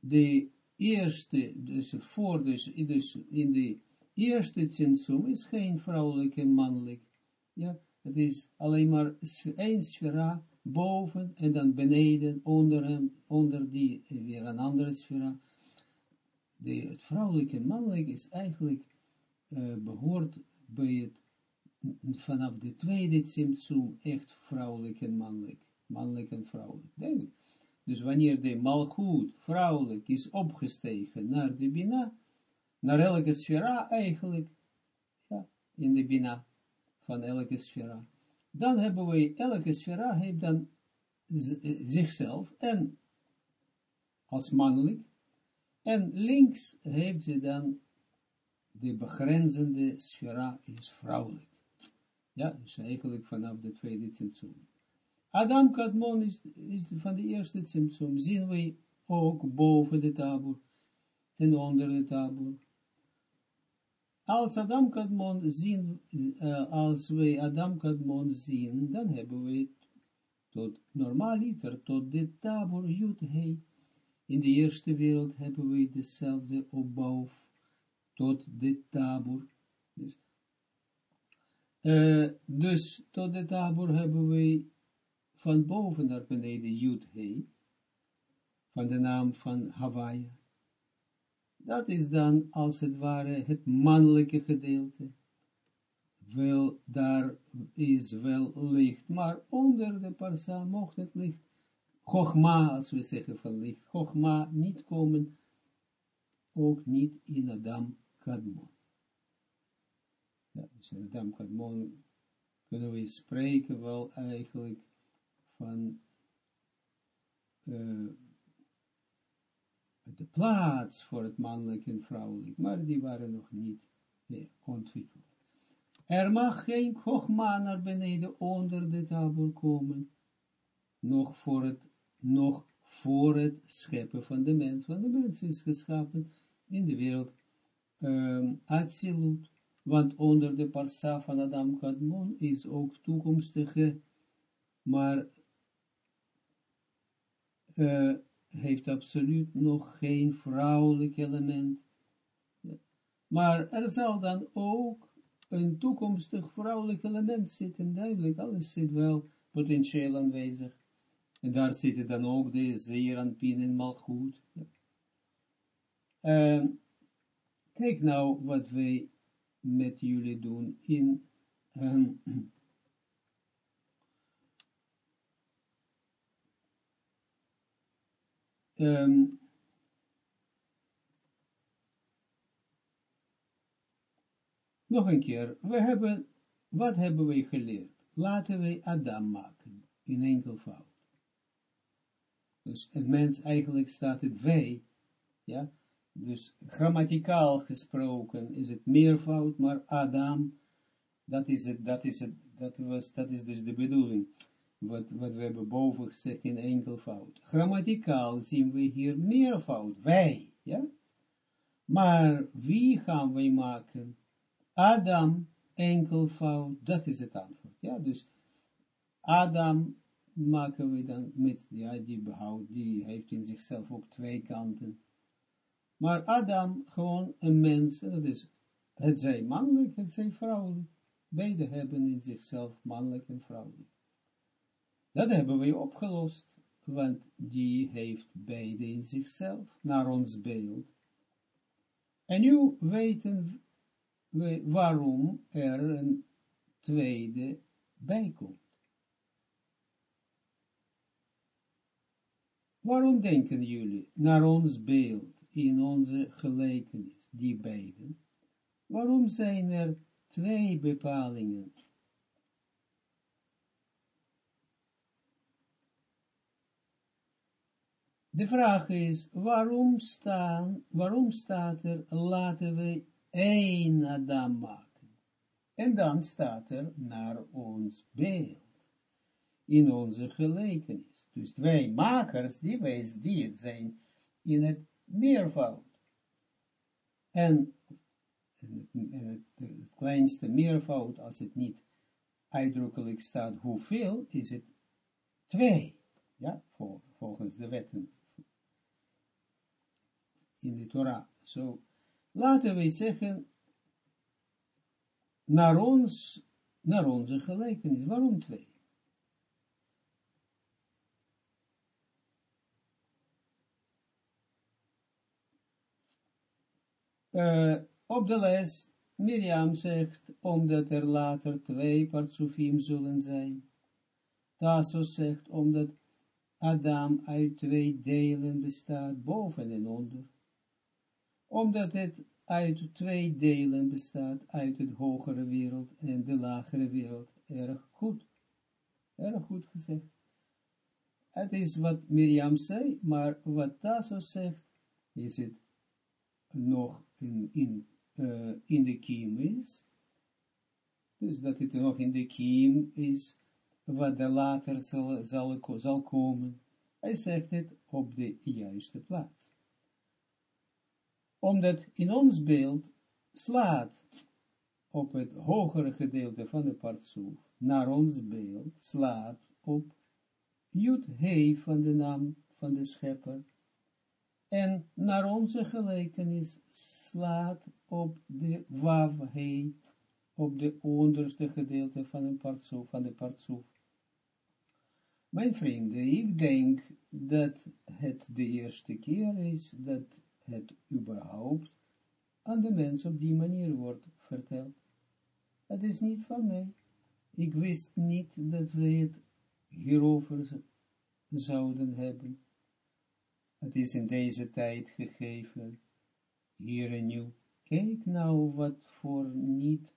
de eerste, dus voor, dus, dus in de eerste centrum is geen vrouwelijk en mannelijk. Ja, het is alleen maar één sfera boven en dan beneden, onder hem, onder die weer een andere sfera. De, het vrouwelijke mannelijk is eigenlijk uh, behoort bij het vanaf de tweede symptoom echt vrouwelijk en mannelijk, mannelijk en vrouwelijk. Duidelijk. Dus wanneer de malgoed vrouwelijk is opgestegen naar de bina, naar elke sfera eigenlijk, ja, in de bina van elke sfera, dan hebben we, elke sfera heeft dan zichzelf en als mannelijk, en links heeft ze dan de begrenzende sfera is vrouwelijk. Ja, dus eigenlijk vanaf de tweede symptoom. Adam Kadmon is, is van de eerste symptoom. Zien we ook boven de tabur en onder de tabur. Als Adam Kadmon zien, uh, als wij Adam Kadmon zien, dan hebben we tot normaliter, tot de tabur Jut Hei. In de eerste wereld hebben we dezelfde opbouw tot de tabur. Dus, uh, dus tot de tabur hebben we van boven naar beneden Jud He, van de naam van Hawaii. Dat is dan als het ware het mannelijke gedeelte. Wel, daar is wel licht, maar onder de parsa mocht het licht, Chogma, als we zeggen van licht, Chogma niet komen, ook niet in Adam Kadmon. Ja, dus Adam Kadmon kunnen we spreken wel eigenlijk van uh, de plaats voor het mannelijk en vrouwelijk, maar die waren nog niet nee, ontwikkeld. Er mag geen kochma naar beneden onder de tafel komen, nog voor het, nog voor het scheppen van de mens, want de mens is geschapen in de wereld um, absoluut, want onder de parsa van Adam Kadmon is ook toekomstige, maar uh, heeft absoluut nog geen vrouwelijk element. Maar er zal dan ook een toekomstig vrouwelijk element zitten, duidelijk, alles zit wel potentieel aanwezig. En daar zitten dan ook de zeeranpien en malgoed. Uh, kijk nou wat wij met jullie doen in Um, nog een keer, we hebben, wat hebben we geleerd? Laten wij Adam maken, in enkel fout. Dus het mens, eigenlijk staat het wij, ja, dus grammaticaal gesproken is het meervoud, maar Adam, dat is het, dat is het, dat was, dat is dus de bedoeling wat, wat we hebben boven gezegd in enkelvoud. Grammaticaal zien we hier meervoud, wij, ja. Maar wie gaan wij maken? Adam, enkelvoud, dat is het antwoord, ja. Dus Adam maken we dan met, ja, die behoud, die heeft in zichzelf ook twee kanten. Maar Adam, gewoon een mens, en dat is, het zij mannelijk, het zij vrouwelijk. Beide hebben in zichzelf mannelijk en vrouwelijk. Dat hebben we opgelost, want die heeft beide in zichzelf, naar ons beeld. En nu weten we waarom er een tweede bij komt. Waarom denken jullie naar ons beeld in onze gelijkenis, die beiden? Waarom zijn er twee bepalingen? De vraag is, waarom, staan, waarom staat er, laten we één Adam maken? En dan staat er naar ons beeld, in onze gelijkenis. Dus twee makers, die, wij, die zijn in het meervoud. En, het, kleinste meervoud, als het niet uitdrukkelijk staat hoeveel, is het twee. Ja, volgens de wetten in de Torah. Zo, laten wij zeggen, naar ons, naar onze gelijkenis. Waarom twee? Uh, op de les, Miriam zegt, omdat er later twee partsofim zullen zijn. Tasso zegt, omdat Adam uit twee delen bestaat, boven en onder. Omdat het uit twee delen bestaat, uit het hogere wereld en de lagere wereld. Erg goed. Erg goed gezegd. Het is wat Miriam zei, maar wat Tasso zegt, is het nog in, in, uh, in de kiem is. Dus dat het nog in de kiem is, wat er later zal, zal, zal komen. Hij zegt het op de juiste plaats. Omdat in ons beeld slaat op het hogere gedeelte van de partsoef, naar ons beeld, slaat op Jut He van de naam van de schepper, en naar onze gelijkenis slaat op de wav op de onderste gedeelte van, een partsoef, van de partsoef. Mijn vrienden, ik denk dat het de eerste keer is dat het überhaupt aan de mens op die manier wordt verteld. Het is niet van mij. Ik wist niet dat we het hierover zouden hebben. Het is in deze tijd gegeven, hier en nu. Kijk nou wat voor niet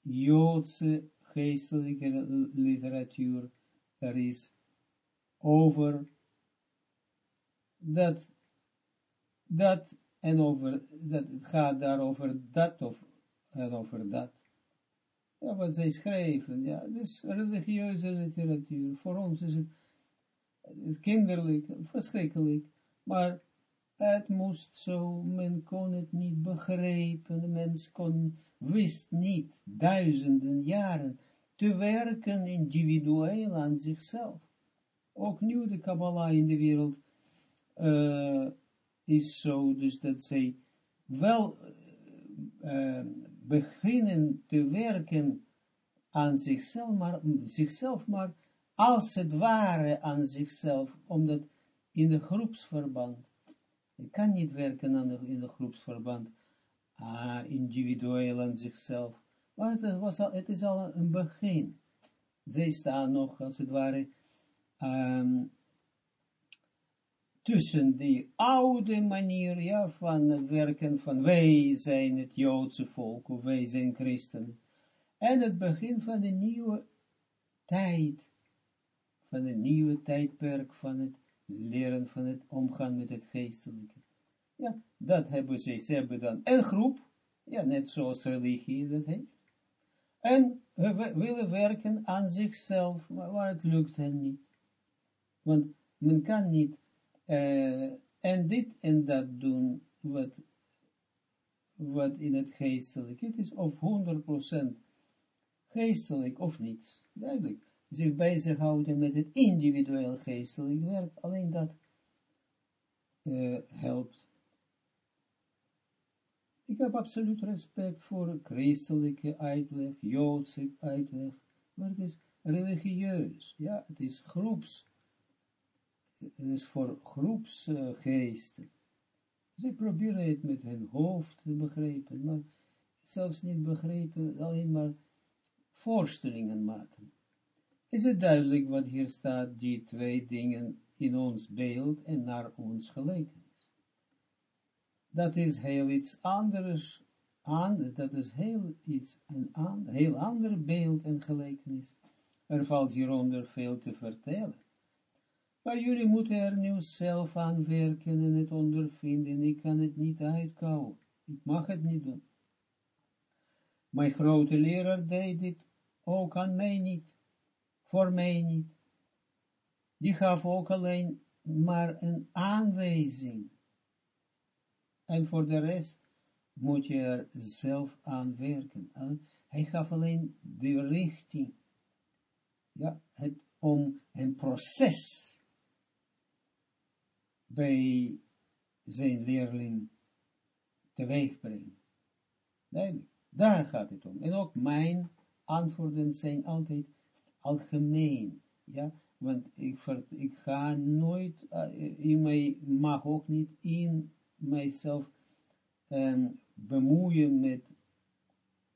Joodse geestelijke literatuur er is over dat, dat en over, dat het gaat daar over dat of en over dat. Ja, wat zij schrijven, ja, het is religieuze literatuur. Voor ons is het kinderlijk, verschrikkelijk, maar het moest zo, men kon het niet begrijpen, de mens kon, wist niet, duizenden jaren, te werken individueel aan zichzelf. Ook nu de Kabbalah in de wereld uh, is zo, dus dat zij wel uh, beginnen te werken aan zichzelf, maar, zichzelf, maar als het ware aan zichzelf, omdat in de groepsverband, je kan niet werken in de groepsverband, ah, individueel aan zichzelf, maar het, was al, het is al een begin. Zij staan nog, als het ware, um, tussen die oude manier ja, van het werken van wij zijn het Joodse volk, of wij zijn christenen, en het begin van de nieuwe tijd, van een nieuwe tijdperk van het leren van het omgaan met het geestelijke. Ja, dat hebben ze, ze hebben dan een groep, ja, net zoals religie dat heeft. En we willen werken aan zichzelf, maar, het lukt hen niet. Want men kan niet uh, en dit en dat doen, wat, wat in het geestelijke, het is of 100% geestelijk of niets, duidelijk zich bezighouden met het individueel geestelijk werk, alleen dat uh, helpt. Ik heb absoluut respect voor christelijke uitleg, joodse uitleg, maar het is religieus, ja, het is groeps, het is voor groepsgeesten. Ze proberen het met hun hoofd te begrijpen, maar zelfs niet begrijpen, alleen maar voorstellingen maken. Is het duidelijk wat hier staat, die twee dingen in ons beeld en naar ons gelijkenis. Dat is heel iets anders, dat is heel iets, een heel ander beeld en gelijkenis. Er valt hieronder veel te vertellen. Maar jullie moeten er nu zelf aan werken en het ondervinden. Ik kan het niet uitkouwen. Ik mag het niet doen. Mijn grote leraar deed dit ook aan mij niet. Voor mij niet. Die gaf ook alleen maar een aanwijzing. En voor de rest moet je er zelf aan werken. Hij gaf alleen de richting. Ja, het, om een proces bij zijn leerling teweeg brengen. Daar gaat het om. En ook mijn antwoorden zijn altijd algemeen. Ja, want ik, ik ga nooit, uh, mag ook niet in mijzelf um, bemoeien met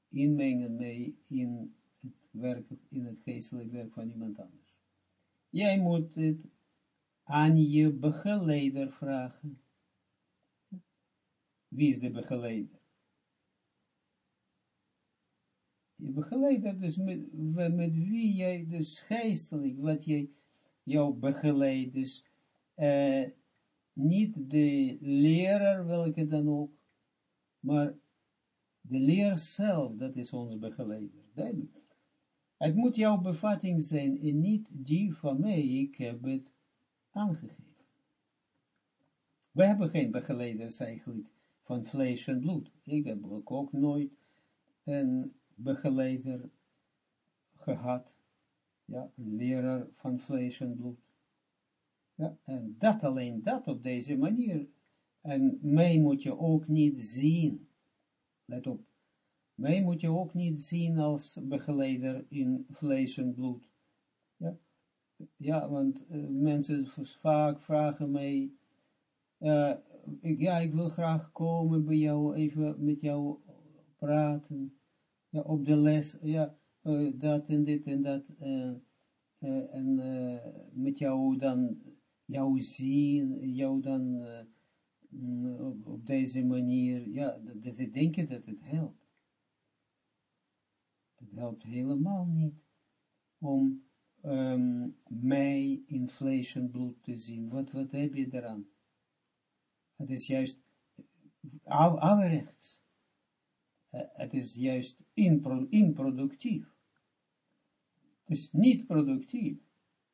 inmengen mee in het werk, in het geestelijk werk van iemand anders. Jij moet het aan je begeleider vragen. Wie is de begeleider? Je begeleider, dus met, met wie jij, dus geestelijk, wat jij, jou begeleidt, dus uh, niet de leraar, welke dan ook, maar de leer zelf, dat is onze begeleider. Duidelijk. Het moet jouw bevatting zijn en niet die van mij, ik heb het aangegeven. We hebben geen begeleiders eigenlijk van vlees en bloed. Ik heb ook nooit een begeleider gehad, ja, een leraar van vlees en bloed. Ja, en dat alleen, dat op deze manier. En mij moet je ook niet zien. Let op. Mij moet je ook niet zien als begeleider in vlees en bloed. Ja, ja want uh, mensen vaak vragen mij, uh, ja, ik wil graag komen bij jou, even met jou praten ja, op de les, ja, uh, dat en dit en dat, uh, uh, en met jou dan, jou zien, jou dan mm, op, deze manier, ja, dat, ze denken dat het helpt. Het helpt helemaal niet om um, mij in vlees bloed te zien. Wat, wat heb je eraan? Het is juist averechts het is juist improductief. Dus niet productief.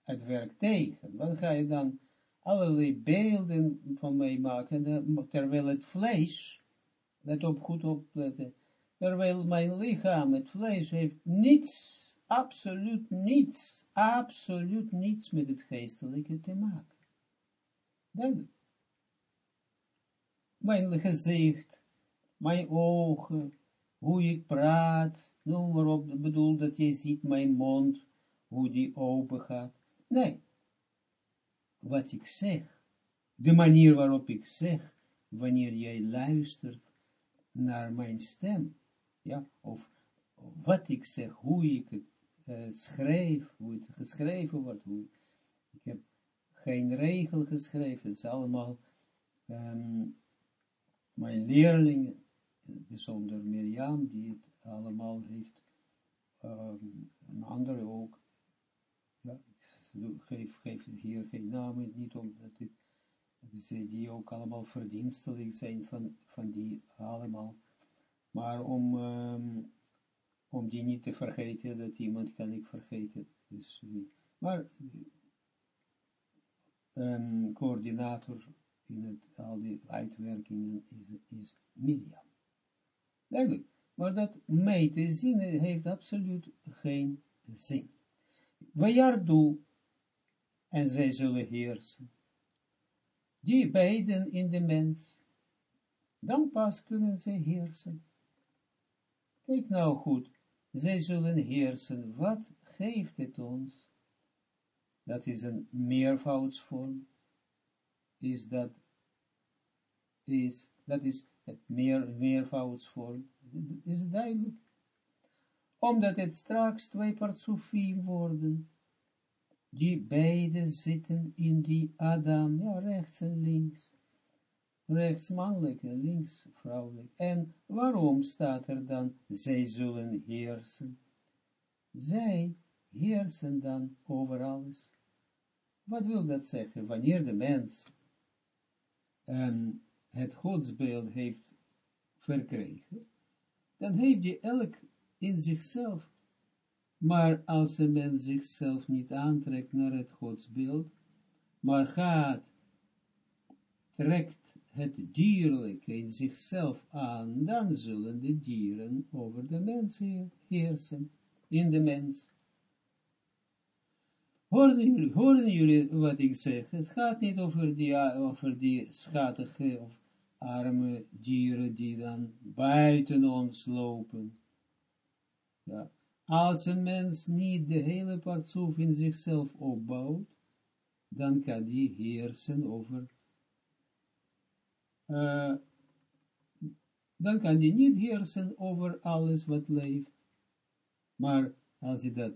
Het werkt tegen. Dan ga je dan allerlei beelden van mij maken, terwijl het vlees, let op goed opletten, terwijl mijn lichaam, het vlees, heeft niets, absoluut niets, absoluut niets met het geestelijke te maken. Duidelijk. Mijn gezicht, mijn ogen, hoe ik praat, noem maar op, bedoel dat je ziet mijn mond, hoe die open gaat. Nee, wat ik zeg, de manier waarop ik zeg, wanneer jij luistert naar mijn stem, ja, of wat ik zeg, hoe ik het uh, schrijf, hoe het geschreven wordt, ik heb geen regel geschreven, het is allemaal um, mijn leerlingen, bijzonder Mirjam, die het allemaal heeft, um, een andere ook, ja, ik geef, hier geen namen, niet omdat die ook allemaal verdienstelijk zijn van, van die allemaal, maar om, um, om die niet te vergeten, dat iemand kan ik vergeten, dus. Maar, een coördinator in het, al die uitwerkingen is, is Mirjam. Duidelijk. Maar dat mee zien heeft absoluut geen zin. Wajardu, en zij zullen heersen. Die beiden in de mens, dan pas kunnen zij heersen. Kijk nou goed, zij zullen heersen, wat geeft het ons? Dat is een meervoudsvorm, is dat, is, dat is het meer, meervoudsvorm, is duidelijk? Omdat het straks twee partsofiem worden, die beide zitten in die Adam, ja, rechts en links, rechts mannelijk en links vrouwelijk. En waarom staat er dan, zij zullen heersen? Zij heersen dan over alles. Wat wil dat zeggen? Wanneer de mens um, het godsbeeld heeft verkregen, dan heeft hij elk in zichzelf. Maar als een mens zichzelf niet aantrekt naar het godsbeeld, maar gaat, trekt het dierlijke in zichzelf aan, dan zullen de dieren over de mens heersen, in de mens. Horen jullie, horen jullie wat ik zeg? Het gaat niet over die, over die schatige of arme dieren die dan buiten ons lopen. Ja. Als een mens niet de hele partsoef in zichzelf opbouwt, dan kan die heersen over, uh, dan kan die niet heersen over alles wat leeft. Maar als hij dat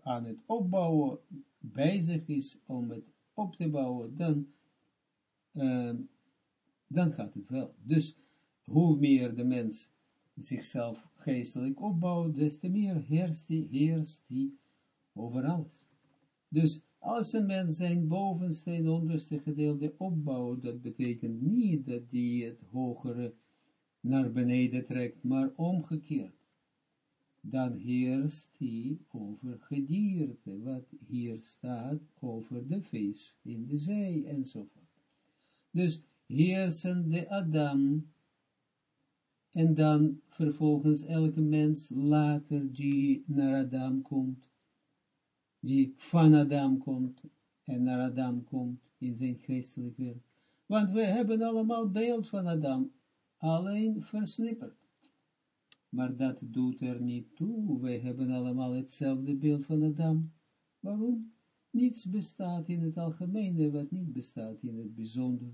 aan het opbouwen bezig is om het op te bouwen, dan, uh, dan gaat het wel. Dus hoe meer de mens zichzelf geestelijk opbouwt, des te meer heerst die, heerst over alles. Dus als een mens zijn bovenste en onderste gedeelte opbouwt, dat betekent niet dat die het hogere naar beneden trekt, maar omgekeerd. Dan heerst hij over gedierte, wat hier staat over de vis in de zee enzovoort. Dus heersen de Adam en dan vervolgens elke mens later die naar Adam komt, die van Adam komt en naar Adam komt in zijn geestelijk werk. Want we hebben allemaal beeld van Adam, alleen versnipperd. Maar dat doet er niet toe, wij hebben allemaal hetzelfde beeld van Adam. Waarom? Niets bestaat in het algemene wat niet bestaat in het bijzondere.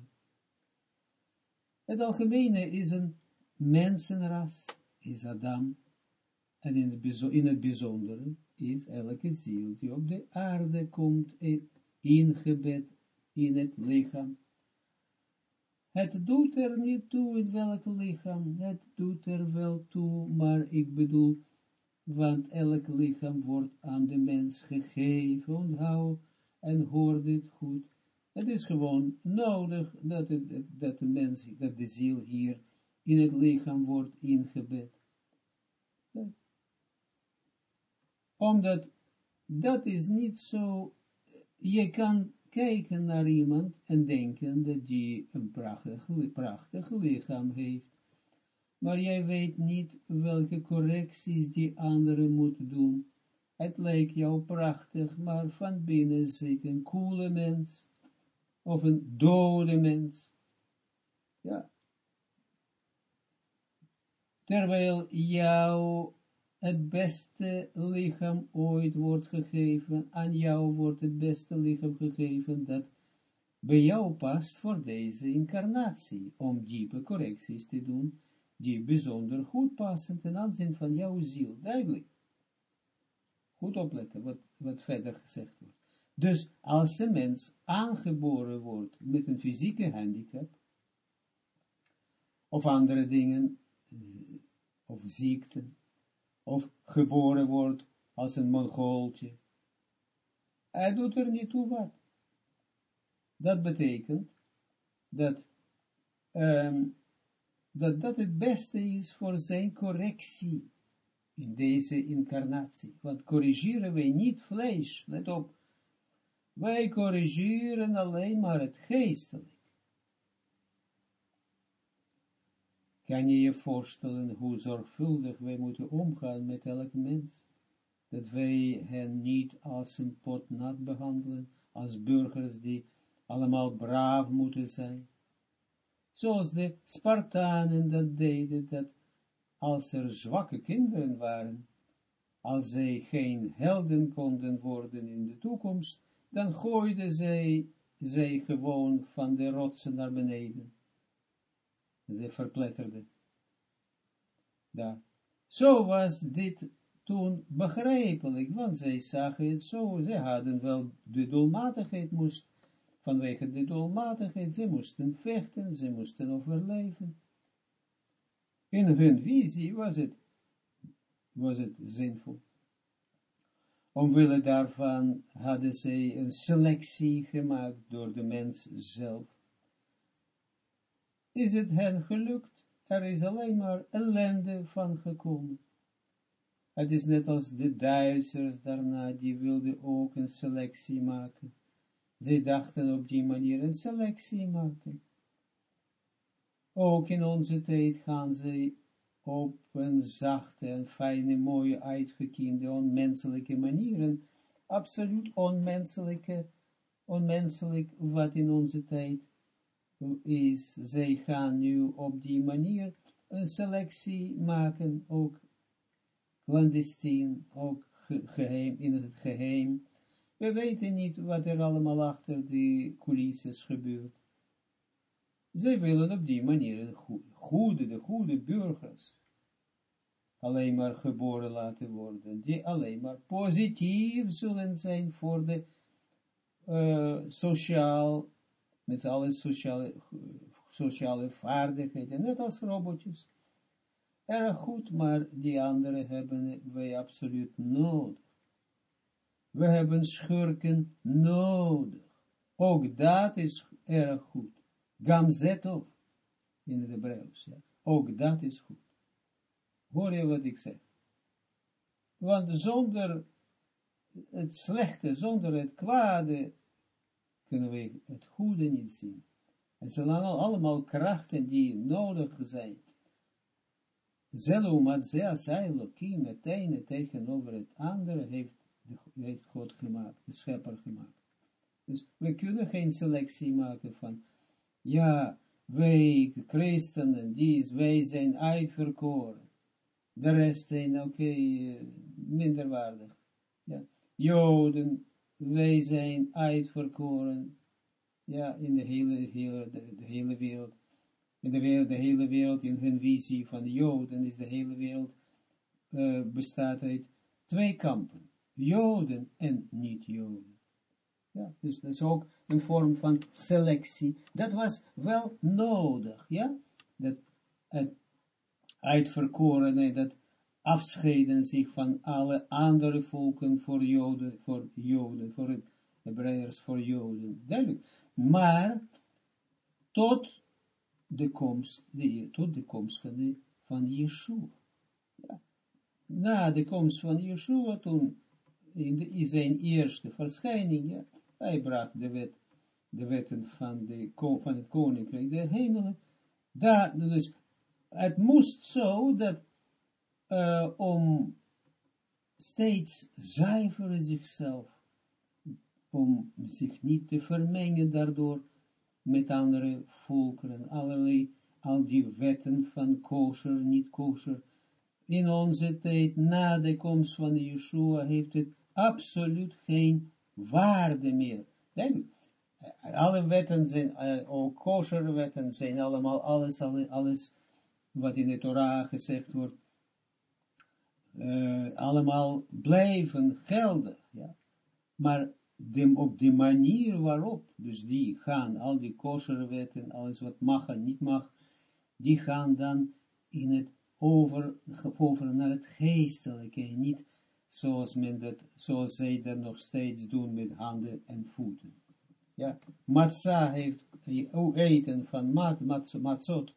Het algemene is een mensenras is Adam, en in het, in het bijzondere is elke ziel die op de aarde komt, ingebed in het lichaam. Het doet er niet toe in welk lichaam, het doet er wel toe, maar ik bedoel, want elk lichaam wordt aan de mens gegeven, onthoud en hoor dit goed. Het is gewoon nodig dat, dat de mens, dat de ziel hier in het lichaam wordt ingebed. Omdat dat is niet zo, je kan kijken naar iemand en denken dat die een prachtig, prachtig lichaam heeft. Maar jij weet niet welke correcties die andere moet doen. Het lijkt jou prachtig, maar van binnen zit een koele mens, of een dode mens. Ja, terwijl jou het beste lichaam ooit wordt gegeven, aan jou wordt het beste lichaam gegeven, dat bij jou past voor deze incarnatie, om diepe correcties te doen, die bijzonder goed passen ten aanzien van jouw ziel, duidelijk. Goed opletten wat, wat verder gezegd wordt. Dus als een mens aangeboren wordt met een fysieke handicap, of andere dingen, of ziekte, of geboren wordt als een mongooltje. Hij doet er niet toe wat. Dat betekent dat, um, dat dat het beste is voor zijn correctie in deze incarnatie. Want corrigeren wij niet vlees, let op. Wij corrigeren alleen maar het geestelijk. Kan je je voorstellen hoe zorgvuldig wij moeten omgaan met elk mens? Dat wij hen niet als een pot nat behandelen, als burgers die allemaal braaf moeten zijn. zoals de Spartanen dat deden, dat als er zwakke kinderen waren, als zij geen helden konden worden in de toekomst, dan gooiden zij, zij gewoon van de rotsen naar beneden. Ze verpletterden. Daar. Zo was dit toen begrijpelijk, want zij zagen het zo, zij hadden wel de doelmatigheid moest, vanwege de doelmatigheid, ze moesten vechten, ze moesten overleven. In hun visie was het, was het zinvol. Omwille daarvan hadden zij een selectie gemaakt door de mens zelf. Is het hen gelukt? Er is alleen maar ellende van gekomen. Het is net als de Duitsers daarna, die wilden ook een selectie maken. Zij dachten op die manier een selectie maken. Ook in onze tijd gaan zij op een zachte en fijne, mooie, uitgekiende, onmenselijke manieren, absoluut onmenselijke, onmenselijk wat in onze tijd is. Zij gaan nu op die manier een selectie maken, ook clandestien, ook geheim, in het geheim. We weten niet wat er allemaal achter die coulisses gebeurt. Zij willen op die manier de goede, de goede burgers alleen maar geboren laten worden, die alleen maar positief zullen zijn voor de uh, sociaal, met alle sociale, sociale vaardigheden, net als robotjes erg goed, maar die anderen hebben wij absoluut nodig. We hebben schurken nodig. Ook dat is erg goed. Gamzetov in het Hebreeuws. Ja. Ook dat is goed. Hoor je wat ik zeg? Want zonder het slechte, zonder het kwade, kunnen we het goede niet zien. Het zijn allemaal krachten die nodig zijn Zelo matzea zei Lokim, het ene tegenover het andere heeft, heeft God gemaakt, de schepper gemaakt. Dus we kunnen geen selectie maken van, ja, wij, christenen, die wij zijn uitverkoren. De rest zijn, oké, eh, minderwaardig. Ja. Joden, wij zijn uitverkoren. Ja, in de hele, hele, de hele wereld in de, wereld, de hele wereld, in hun visie van de Joden, is de hele wereld uh, bestaat uit twee kampen. Joden en niet-Joden. Ja, dus dat is ook een vorm van selectie. Dat was wel nodig, ja. Dat het uitverkorene, dat afscheiden zich van alle andere volken voor Joden, voor Joden, voor Hebreërs, voor Joden. Duidelijk. Maar tot de komst, de, tot de komst van, de, van Yeshua. Ja. Na de komst van Yeshua, toen, in, de, in zijn eerste verschijning, ja, hij bracht de wet, de wetten van, de, van het koninkrijk der hemelen. Dat, dus, het moest zo dat, uh, om steeds zuiveren zichzelf, om zich niet te vermengen daardoor, met andere volkeren, allerlei, al die wetten van kosher, niet kosher. In onze tijd, na de komst van Yeshua, heeft het absoluut geen waarde meer. Denk, alle wetten zijn, uh, ook kosher wetten zijn allemaal, alles, alles, wat in de Torah gezegd wordt, uh, allemaal blijven gelden. Ja? Maar op de manier waarop, dus die gaan, al die kosherwetten, alles wat mag en niet mag, die gaan dan in het over, over naar het geestelijke, niet zoals men dat, zoals zij dat nog steeds doen met handen en voeten. Ja, matzah heeft, eten van mat, mat, matzot,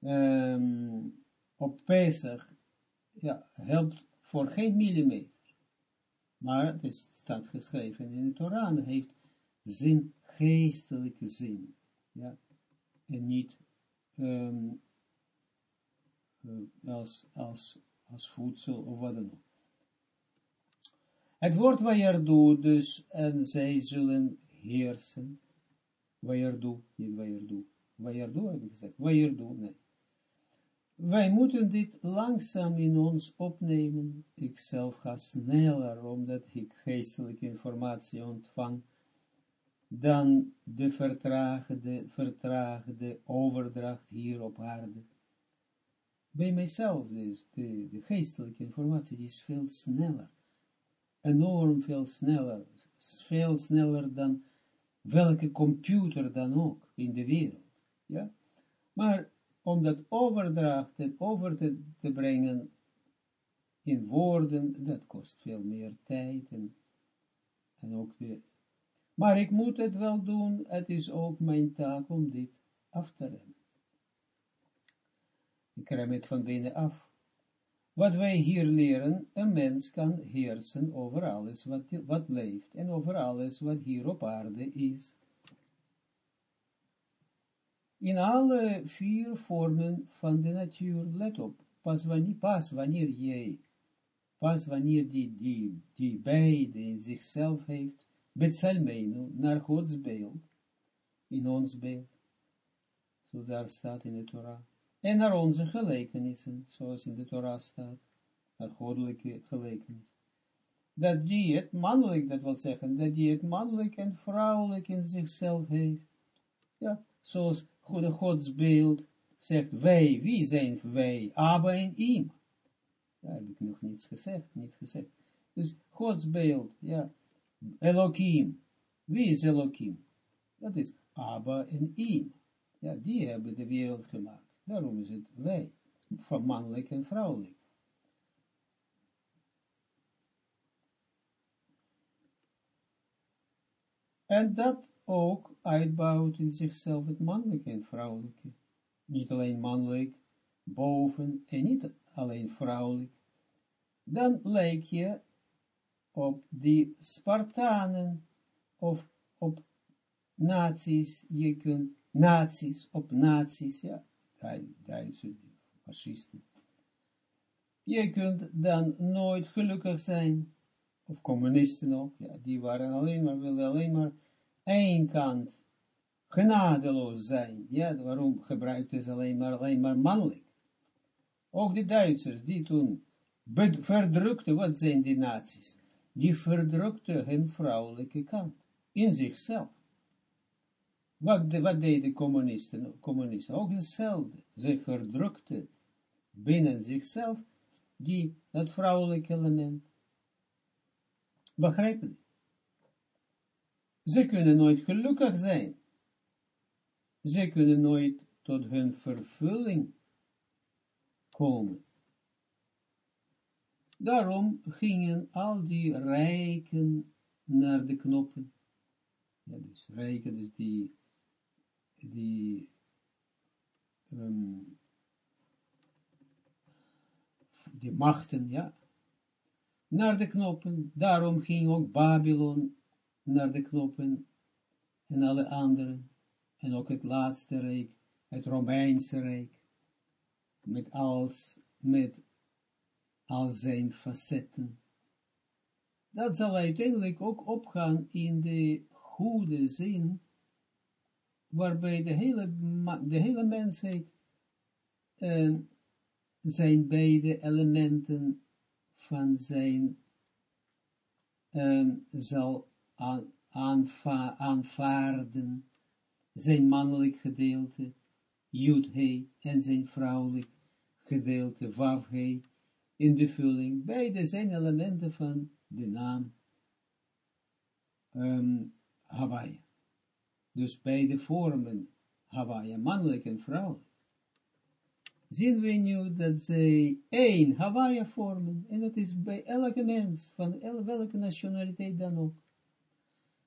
um, op Pesach, ja, helpt voor geen millimeter. Maar het staat geschreven in de Torah, heeft zin, geestelijke zin. Ja, en niet um, als, als, als voedsel of wat dan ook. Het woord wajardu dus, en zij zullen heersen, wajardu, niet wajardu, Wajerdu heb ik gezegd, Wajerdu, nee. Wij moeten dit langzaam in ons opnemen. Ik zelf ga sneller, omdat ik geestelijke informatie ontvang, dan de vertraagde, vertraagde overdracht hier op aarde. Bij mijzelf, dus de, de geestelijke informatie, is veel sneller. Enorm veel sneller. Veel sneller dan welke computer dan ook in de wereld. Ja? Maar om dat overdracht en over te, te brengen in woorden, dat kost veel meer tijd en, en ook weer. Maar ik moet het wel doen, het is ook mijn taak om dit af te remmen. Ik rem het van binnen af. Wat wij hier leren, een mens kan heersen over alles wat, wat leeft en over alles wat hier op aarde is. In alle vier vormen van de natuur, let op, pas wanneer, pas wanneer jij, pas wanneer die, die, beide in zichzelf heeft, betsalmeinu, naar Gods beeld, in ons beeld, zo daar staat in de Torah, en naar onze gelijkenissen, zoals in de Torah staat, naar goddelijke gelijkenis. Dat die het mannelijk, dat wil zeggen, dat die het mannelijk en vrouwelijk in zichzelf heeft. Ja, zoals goede godsbeeld zegt wij, wie zijn wij? Abba en Ima. Daar heb ik nog niets gezegd, niet gezegd. Dus godsbeeld, ja, Elohim. Wie is Elohim? Dat is Abba en Ima. Ja, die hebben de wereld gemaakt. Daarom is het wij, van mannelijk en vrouwelijk. En dat ook uitbouwt in zichzelf het mannelijke en vrouwelijke. Niet alleen mannelijk, boven en niet alleen vrouwelijk. Dan lijk je op die Spartanen of op nazi's, je kunt nazi's, op nazi's, ja, Duitse fascisten. Je kunt dan nooit gelukkig zijn, of communisten ook, ja, die waren alleen maar, wilden alleen maar één kant genadeloos zijn. Ja, waarom gebruikten ze alleen maar, alleen maar mannelijk? Ook de Duitsers, die toen verdrukten, wat zijn die naties? Die verdrukten hun vrouwelijke kant, in zichzelf. Wat, de, deden communisten, communisten? Ook hetzelfde. Ze verdrukten binnen zichzelf die, dat vrouwelijke element. Begrijpen? Ze kunnen nooit gelukkig zijn. Ze kunnen nooit tot hun vervulling komen. Daarom gingen al die rijken naar de knoppen. Ja, dus rijken, dus die, die die machten, ja, naar de knoppen. Daarom ging ook Babylon naar de knoppen en alle anderen, en ook het laatste rijk, het Romeinse rijk, met als, met al zijn facetten. Dat zal uiteindelijk ook opgaan in de goede zin, waarbij de hele, de hele mensheid uh, zijn beide elementen van zijn um, zal aanvaarden, zijn mannelijk gedeelte, Jud en zijn vrouwelijk gedeelte, Wav in de vulling. Beide zijn elementen van de naam um, Hawaii. Dus beide vormen Hawaii, mannelijk en vrouwelijk. Zien we nu dat zij één Hawaii vormen, en dat is bij elke mens, van welke nationaliteit dan ook.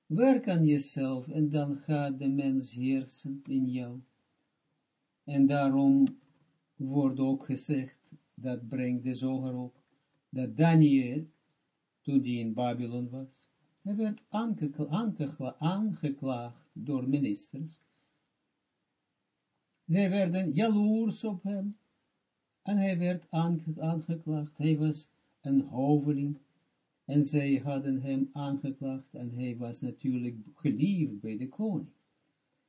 Werk aan jezelf en dan gaat de mens heersen in jou. En daarom wordt ook gezegd, dat brengt de zoger ook, dat Daniel, toen die in Babylon was, hij werd aangeklaagd door ministers. Zij werden jaloers op hem, en hij werd aangeklaagd. Hij was een hoveling, en zij hadden hem aangeklaagd en hij was natuurlijk geliefd bij de koning.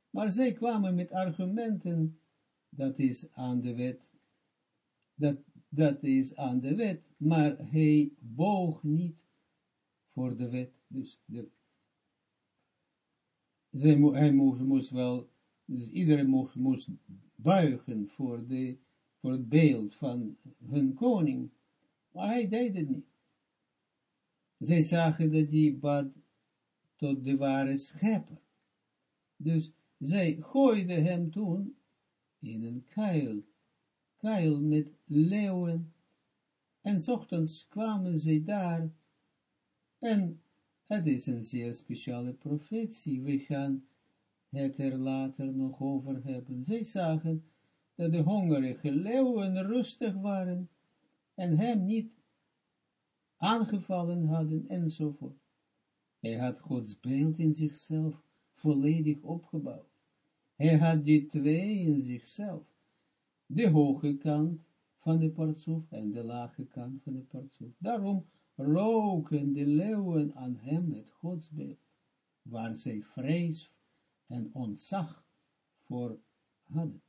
Maar zij kwamen met argumenten, dat is aan de wet, dat, dat is aan de wet, maar hij boog niet voor de wet. Dus de, zij, hij moest, moest wel, dus iedereen moest, moest buigen voor, de, voor het beeld van hun koning, maar hij deed het niet. Zij zagen dat hij bad tot de ware schepper. Dus zij gooiden hem toen in een kuil, kuil met leeuwen, en ochtends kwamen zij daar, en het is een zeer speciale profetie, we gaan het er later nog over hebben. Zij zagen dat de hongerige leeuwen rustig waren, en hem niet aangevallen hadden, enzovoort. Hij had Gods beeld in zichzelf volledig opgebouwd. Hij had die twee in zichzelf. De hoge kant van de partsoef en de lage kant van de partsoef. Daarom roken de leeuwen aan hem het godsbeeld, waar zij vrees en ontzag voor hadden.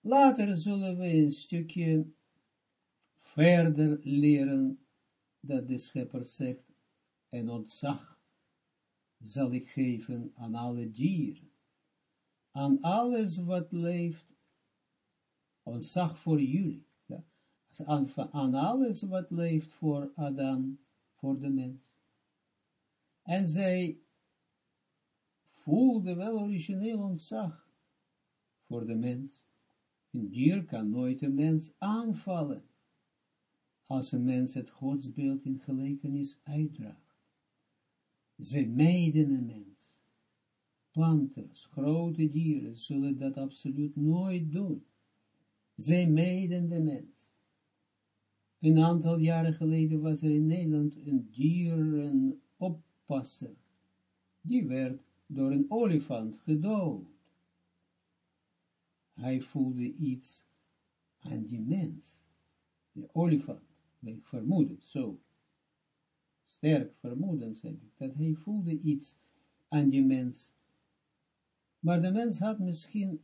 Later zullen we een stukje verder leren dat de schepper zegt, en ontzag zal ik geven aan alle dieren, aan alles wat leeft, ontzag voor jullie, aan, alles wat leeft voor Adam, voor de mens. En zij voelde wel origineel ontzag voor de mens. Een dier kan nooit een mens aanvallen, als een mens het godsbeeld in gelijkenis uitdraagt. Ze mijden een mens. Panthers, grote dieren, zullen dat absoluut nooit doen. Zij mijden de mens. Een aantal jaren geleden was er in Nederland een dierenoppasser. Die werd door een olifant gedood. Hij voelde iets aan die mens, de olifant, ik vermoed het zo, sterk vermoeden, zeg ik, dat hij voelde iets aan die mens. Maar de mens had misschien,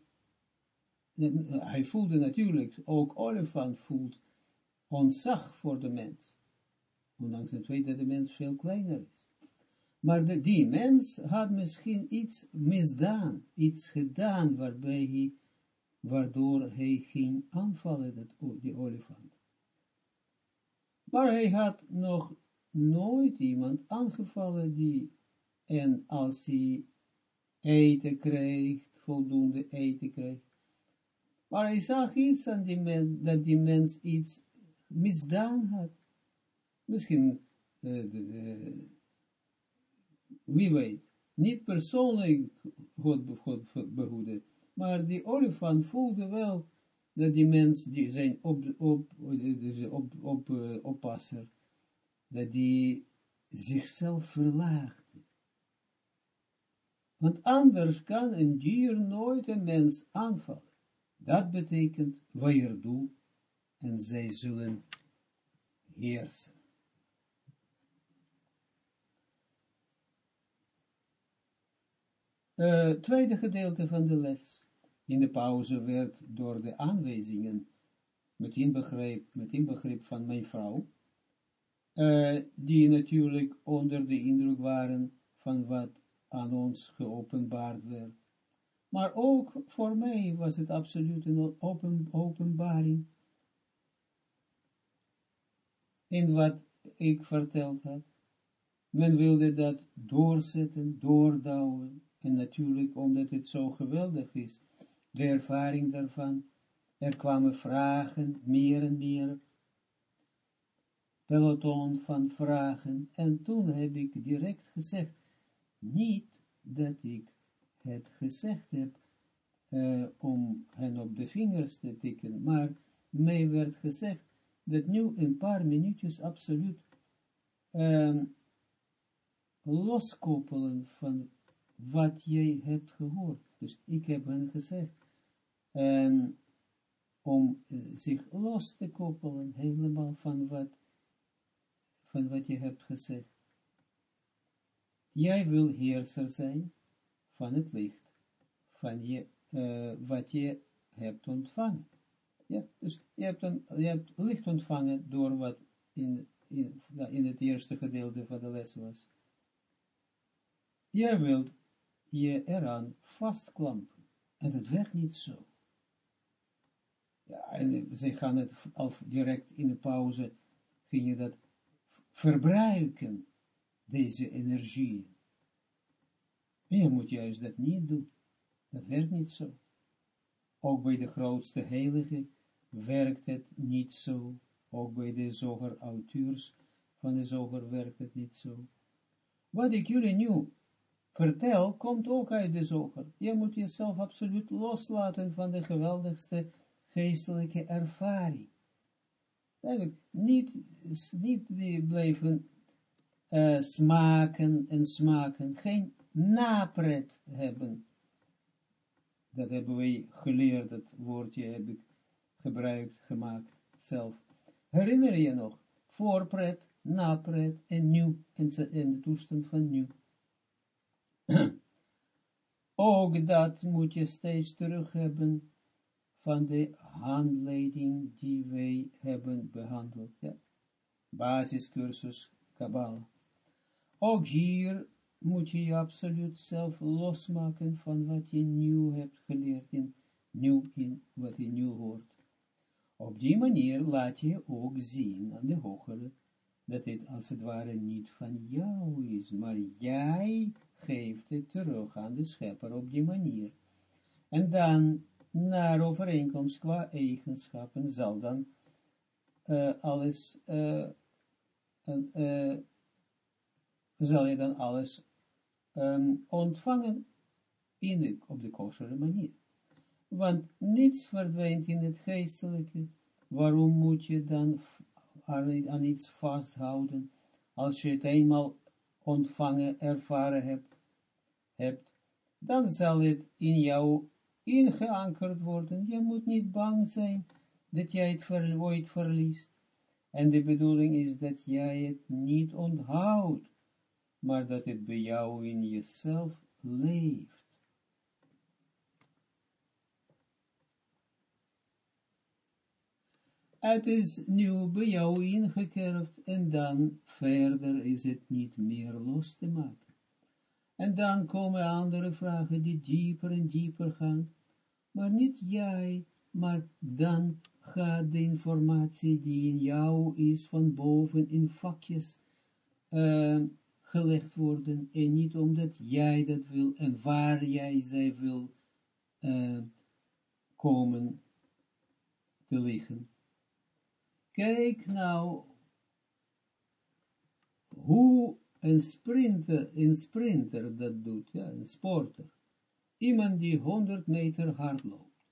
hij voelde natuurlijk, ook olifant voelt, ontzag voor de mens. Ondanks het feit dat de mens veel kleiner is. Maar de, die mens had misschien iets misdaan, iets gedaan waarbij hij, waardoor hij ging aanvallen, dat, die olifant. Maar hij had nog nooit iemand aangevallen die, en als hij eten krijgt, voldoende eten krijgt, maar hij zag iets aan die mens, dat die mens iets misdaan had. Misschien, uh, wie weet, niet persoonlijk God, God maar die olifant voelde wel dat die mens, die zijn op, op, op, op, op, uh, oppasser, dat die zichzelf verlaagde. Want anders kan een dier nooit een mens aanvallen. Dat betekent doe en zij zullen heersen. Uh, tweede gedeelte van de les. In de pauze werd door de aanwijzingen met inbegrip, met inbegrip van mijn vrouw uh, die natuurlijk onder de indruk waren van wat aan ons geopenbaard werd. Maar ook voor mij was het absoluut een open, openbaring in wat ik verteld had. Men wilde dat doorzetten, doordouwen, en natuurlijk omdat het zo geweldig is, de ervaring daarvan, er kwamen vragen, meer en meer, peloton van vragen. En toen heb ik direct gezegd, niet dat ik het gezegd heb uh, om hen op de vingers te tikken, maar mij werd gezegd dat nu een paar minuutjes absoluut uh, loskoppelen van wat jij hebt gehoord. Dus ik heb hen gezegd, um, om uh, zich los te koppelen, helemaal van wat van wat je hebt gezegd. jij wil heerser zijn van het licht, van je, uh, wat je hebt ontvangen. Ja, dus je hebt, een, je hebt licht ontvangen door wat in, in, in het eerste gedeelte van de les was. Jij wilt je eraan vastklampen. En het werkt niet zo. Ja, en ze gaan het al direct in de pauze, ging je dat verbruiken, deze energie. En je moet juist dat niet doen. Dat werkt niet zo. Ook bij de grootste heilige werkt het niet zo. Ook bij de zoger auteurs van de zoger werkt het niet zo. Wat ik jullie nu vertel, komt ook uit de zoger. Je moet jezelf absoluut loslaten van de geweldigste geestelijke ervaring. Eigenlijk niet, niet die blijven uh, smaken en smaken, geen napret hebben. Dat hebben wij geleerd, dat woordje heb ik gebruikt, gemaakt, zelf. Herinner je nog? Voorpret, napret en nieuw, en de toestand van nieuw. *clears throat* Ook dat moet je steeds terug hebben van de handleiding die wij hebben behandeld. Ja. Basiscursus Kabbalah. Ook hier moet je je absoluut zelf losmaken van wat je nieuw hebt geleerd in, nieuw in wat je nieuw hoort. Op die manier laat je ook zien aan de hogere, dat het als het ware niet van jou is, maar jij geeft het terug aan de schepper op die manier. En dan, naar overeenkomst qua eigenschappen, zal dan alles, zal je dan alles ontvangen in op de kostere manier. Want niets verdwijnt in het geestelijke. Waarom moet je dan aan, iets vasthouden, als je het eenmaal ontvangen, ervaren hebt, hebt, dan zal het in jou ingeankerd worden. Je moet niet bang zijn dat jij het ver, ooit verliest. En de bedoeling is dat jij het niet onthoudt, maar dat het bij jou in jezelf leeft. Het is nu bij jou ingekerfd en dan verder is het niet meer los te maken. En dan komen andere vragen die dieper en dieper gaan, maar niet jij, maar dan gaat de informatie die in jou is van boven in vakjes uh, gelegd worden en niet omdat jij dat wil en waar jij zij wil uh, komen te liggen. Kijk nou hoe een sprinter, een sprinter dat doet, ja, een sporter. Iemand die 100 meter hard loopt.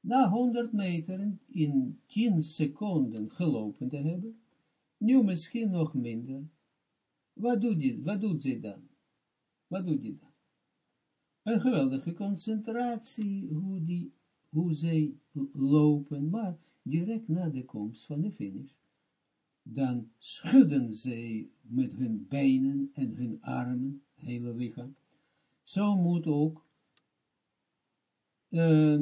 Na 100 meter in 10 seconden gelopen te hebben, nu misschien nog minder. Wat doet, die, wat doet ze dan? Wat doet die dan? Een geweldige concentratie, hoe, die, hoe zij lopen, maar direct na de komst van de finish, dan schudden zij met hun benen en hun armen, hele lichaam. Zo moet ook, uh,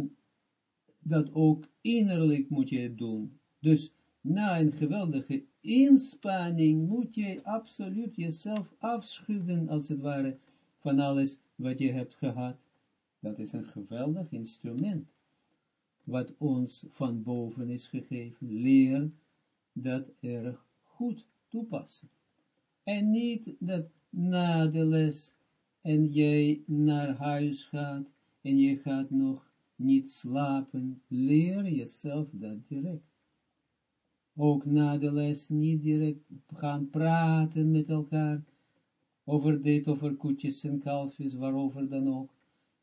dat ook innerlijk moet je doen. Dus na een geweldige inspanning moet je absoluut jezelf afschudden, als het ware, van alles wat je hebt gehad. Dat is een geweldig instrument wat ons van boven is gegeven, leer dat erg goed toepassen. En niet dat na de les en jij naar huis gaat en je gaat nog niet slapen, leer jezelf dat direct. Ook na de les niet direct gaan praten met elkaar over dit, over koetjes en kalfjes, waarover dan ook.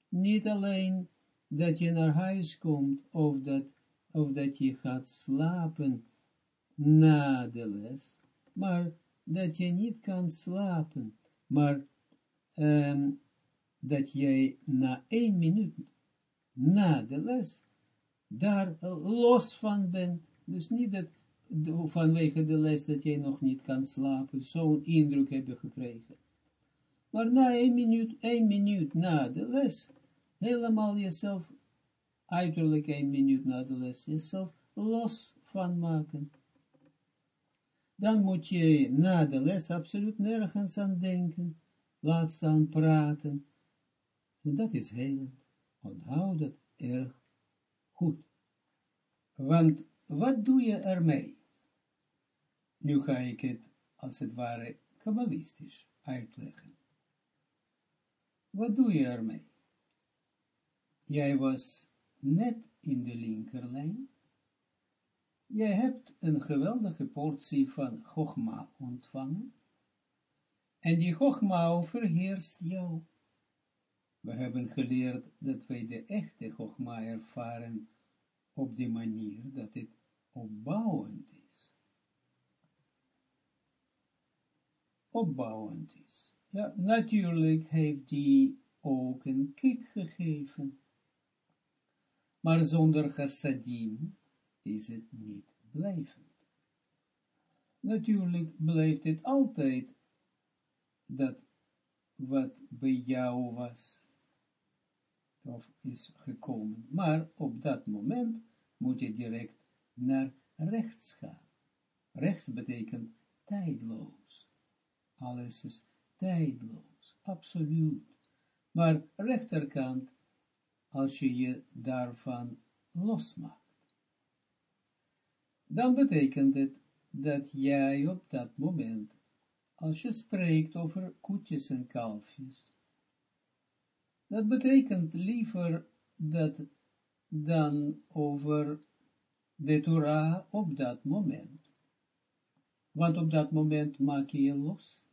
Niet alleen dat je naar huis komt, of dat, of dat je gaat slapen na de les, maar dat je niet kan slapen, maar um, dat jij na één minuut na de les daar los van bent. Dus niet dat vanwege de les dat jij nog niet kan slapen, zo'n indruk heb je gekregen. Maar na een minuut, een minuut na de les, helemaal jezelf, uiterlijk een minuut na de les, jezelf los van maken. Dan moet je na de les absoluut nergens aan denken, laat staan praten. En dat is heel. Onthoud het erg goed. Want wat doe je ermee? Nu ga ik het, als het ware, kabbalistisch uitleggen. Wat doe je ermee? Jij was net in de linkerlijn. Jij hebt een geweldige portie van Chogma ontvangen. En die Chogma overheerst jou. We hebben geleerd dat wij de echte Chogma ervaren op die manier dat het opbouwend is. Opbouwend is. Ja, natuurlijk heeft die ook een kick gegeven. Maar zonder chassadim is het niet blijvend. Natuurlijk blijft het altijd dat wat bij jou was, of is gekomen. Maar op dat moment moet je direct naar rechts gaan. Rechts betekent tijdloos. Alles is tijdloos, absoluut. Maar rechterkant, als je je daarvan losmaakt, dan betekent het dat jij op dat moment, als je spreekt over koetjes en kalfjes, dat betekent liever dat dan over de Torah op dat moment. Want op dat moment maak je je los.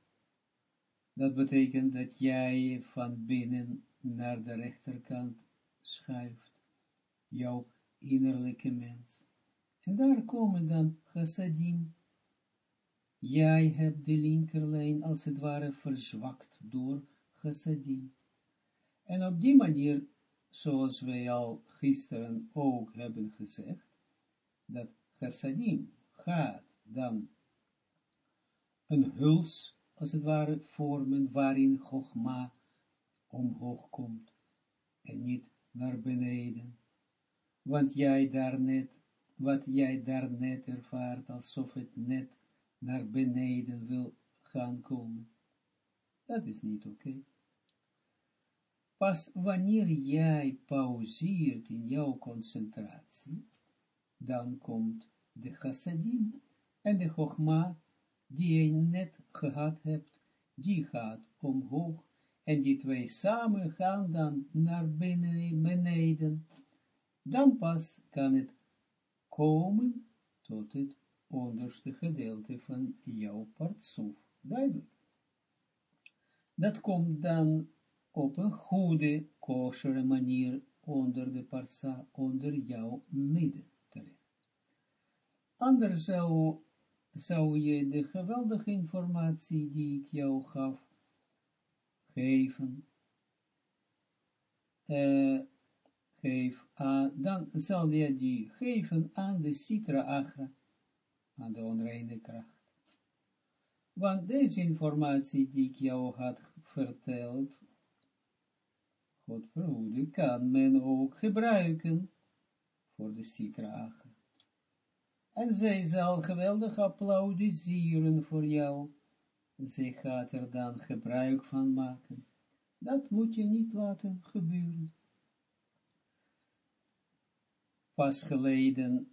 Dat betekent dat jij van binnen naar de rechterkant schuift. Jouw innerlijke mens. En daar komen dan chassadim. Jij hebt de linkerlijn als het ware verzwakt door chassadim. En op die manier, zoals wij al gisteren ook hebben gezegd, dat chassadim gaat dan een huls, als het ware, vormen waarin Chogma omhoog komt en niet naar beneden. Want jij daarnet, wat jij daarnet ervaart, alsof het net naar beneden wil gaan komen, dat is niet oké. Pas wanneer jij pauzeert in jouw concentratie, dan komt de chassadim en de chogma, die je net gehad hebt, die gaat omhoog, en die twee samen gaan dan naar beneden. Dan pas kan het komen tot het onderste gedeelte van jouw partsoef. Duidelijk. Dat komt dan op een goede, kosher manier onder de parsa, onder jouw midden terecht. Anders zou, zou je de geweldige informatie die ik jou gaf, geven, uh, geef aan, dan zal je die geven aan de citra agra, aan de onreine kracht. Want deze informatie die ik jou had verteld, God verhoede, kan men ook gebruiken voor de citrage. En zij zal geweldig applaudisseren voor jou. Zij gaat er dan gebruik van maken. Dat moet je niet laten gebeuren. Pas geleden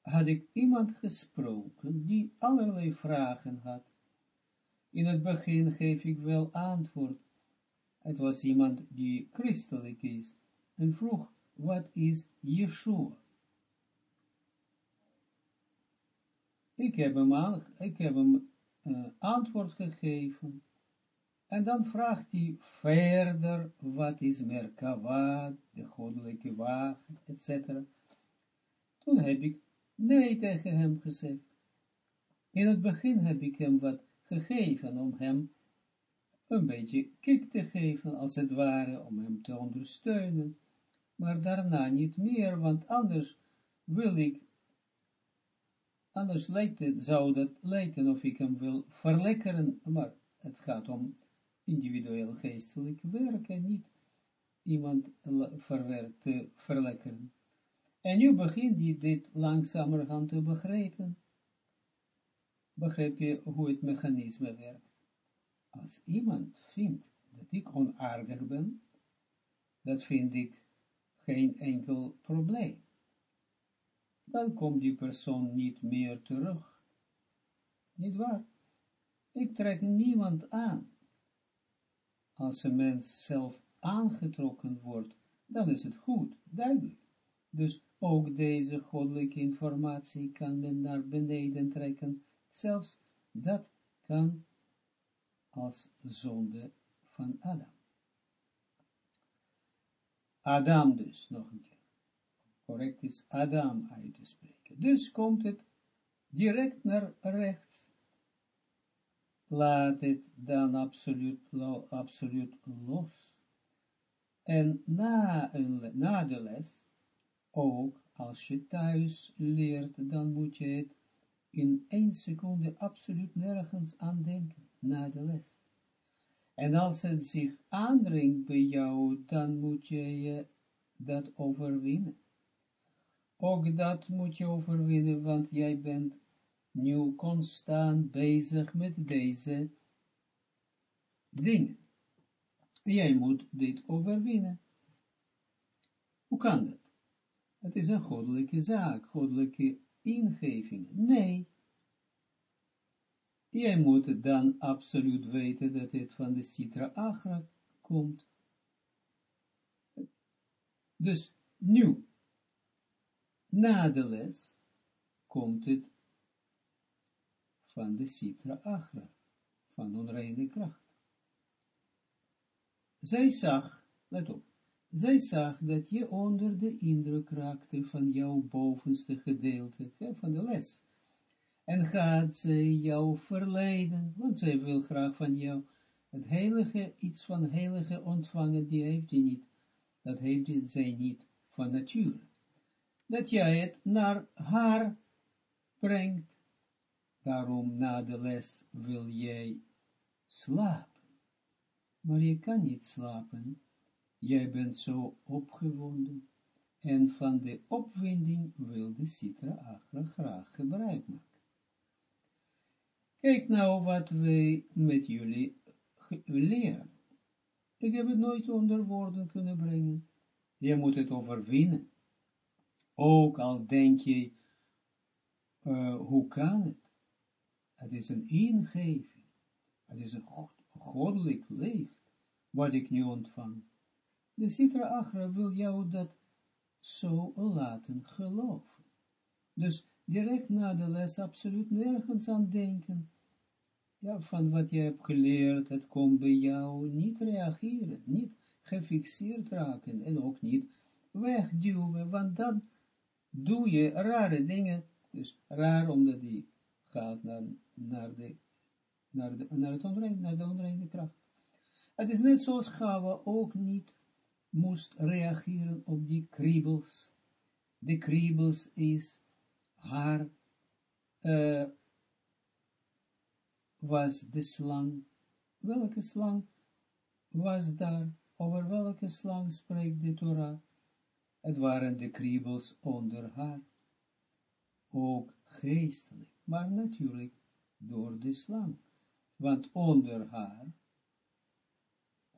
had ik iemand gesproken die allerlei vragen had. In het begin geef ik wel antwoord, het was iemand die christelijk is en vroeg, wat is Yeshua? Ik heb hem, aan, ik heb hem uh, antwoord gegeven. En dan vraagt hij verder, wat is Merkava, de goddelijke wagen, etc. Toen heb ik nee tegen hem gezegd. In het begin heb ik hem wat gegeven om hem een beetje kick te geven, als het ware, om hem te ondersteunen, maar daarna niet meer, want anders wil ik, anders lijkt zou dat lijken of ik hem wil verlekkeren, maar het gaat om individueel geestelijk werk en niet iemand verwerkt te verlekkeren. En nu begint hij dit langzamerhand te begrijpen. Begrijp je hoe het mechanisme werkt? Als iemand vindt dat ik onaardig ben, dat vind ik geen enkel probleem. Dan komt die persoon niet meer terug. Niet waar? Ik trek niemand aan. Als een mens zelf aangetrokken wordt, dan is het goed, duidelijk. Dus ook deze goddelijke informatie kan men naar beneden trekken, zelfs dat kan als zonde van Adam. Adam dus, nog een keer. Correct is Adam uit te spreken. Dus komt het direct naar rechts. Laat het dan absoluut, absoluut los. En na, een, na de les, ook als je thuis leert, dan moet je het in één seconde absoluut nergens aan denken, na de les. En als het zich aandringt bij jou, dan moet je dat overwinnen. Ook dat moet je overwinnen, want jij bent nu constant bezig met deze dingen. Jij moet dit overwinnen. Hoe kan dat? Het is een goddelijke zaak, goddelijke ingeving. Nee. Jij moet dan absoluut weten dat het van de Citra Agra komt. Dus nu, na de les, komt het van de Citra Agra, van onreine kracht. Zij zag, let op, zij zag dat je onder de indruk raakte van jouw bovenste gedeelte, van de les. En gaat zij jou verleiden, want zij wil graag van jou het heilige, iets van heilige ontvangen, die heeft hij niet. Dat heeft zij niet van nature. Dat jij het naar haar brengt. Daarom na de les wil jij slapen. Maar je kan niet slapen Jij bent zo opgewonden, en van de opwinding wil de Sitra Agra graag gebruik maken. Kijk nou wat wij met jullie leren. Ik heb het nooit onder woorden kunnen brengen. Je moet het overwinnen. Ook al denk je, uh, hoe kan het? Het is een ingeving. Het is een goddelijk leven, wat ik nu ontvang. De Sitra Achra wil jou dat zo laten geloven. Dus direct na de les absoluut nergens aan denken. Ja, van wat je hebt geleerd, het komt bij jou niet reageren, niet gefixeerd raken en ook niet wegduwen, want dan doe je rare dingen. Dus raar omdat die gaat naar, naar, de, naar, de, naar, het naar de kracht. Het is net zoals Gava ook niet moest reageren op die kriebels. De kriebels is haar, uh, was de slang. Welke slang was daar? Over welke slang spreekt de Torah? Het waren de kriebels onder haar. Ook geestelijk, maar natuurlijk door de slang. Want onder haar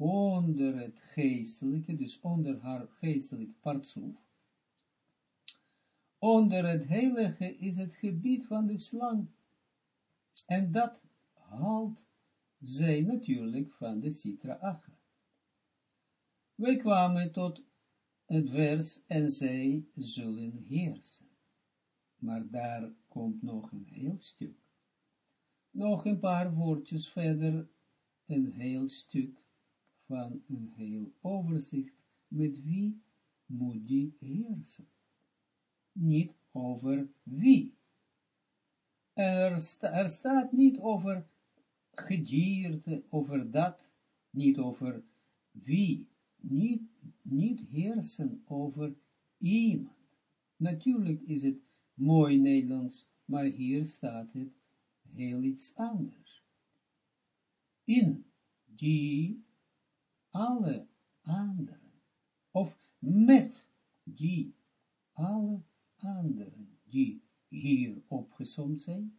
onder het geestelijke, dus onder haar geestelijk partsoef. Onder het heilige is het gebied van de slang. En dat haalt zij natuurlijk van de Sitra Achra. Wij kwamen tot het vers en zij zullen heersen. Maar daar komt nog een heel stuk. Nog een paar woordjes verder, een heel stuk van een heel overzicht met wie moet die heersen. Niet over wie. Er, er staat niet over gedierte, over dat, niet over wie, niet, niet heersen over iemand. Natuurlijk is het mooi Nederlands, maar hier staat het heel iets anders. in die alle anderen, of met die alle anderen die hier opgezomd zijn.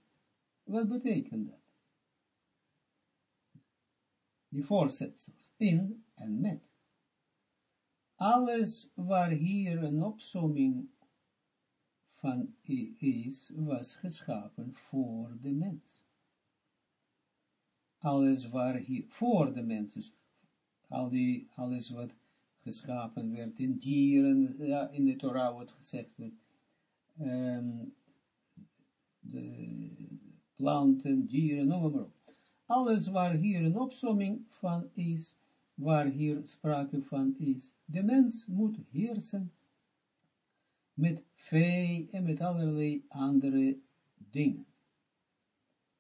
Wat betekent dat? Die voorzetsels, in en met. Alles waar hier een opzomming van is, was geschapen voor de mens. Alles waar hier, voor de mens, dus al die, alles wat geschapen werd in dieren, ja, in de Torah wordt gezegd, werd, um, de planten, dieren, noem maar op. Alles waar hier een opsomming van is, waar hier sprake van is. De mens moet heersen met vee en met allerlei andere dingen.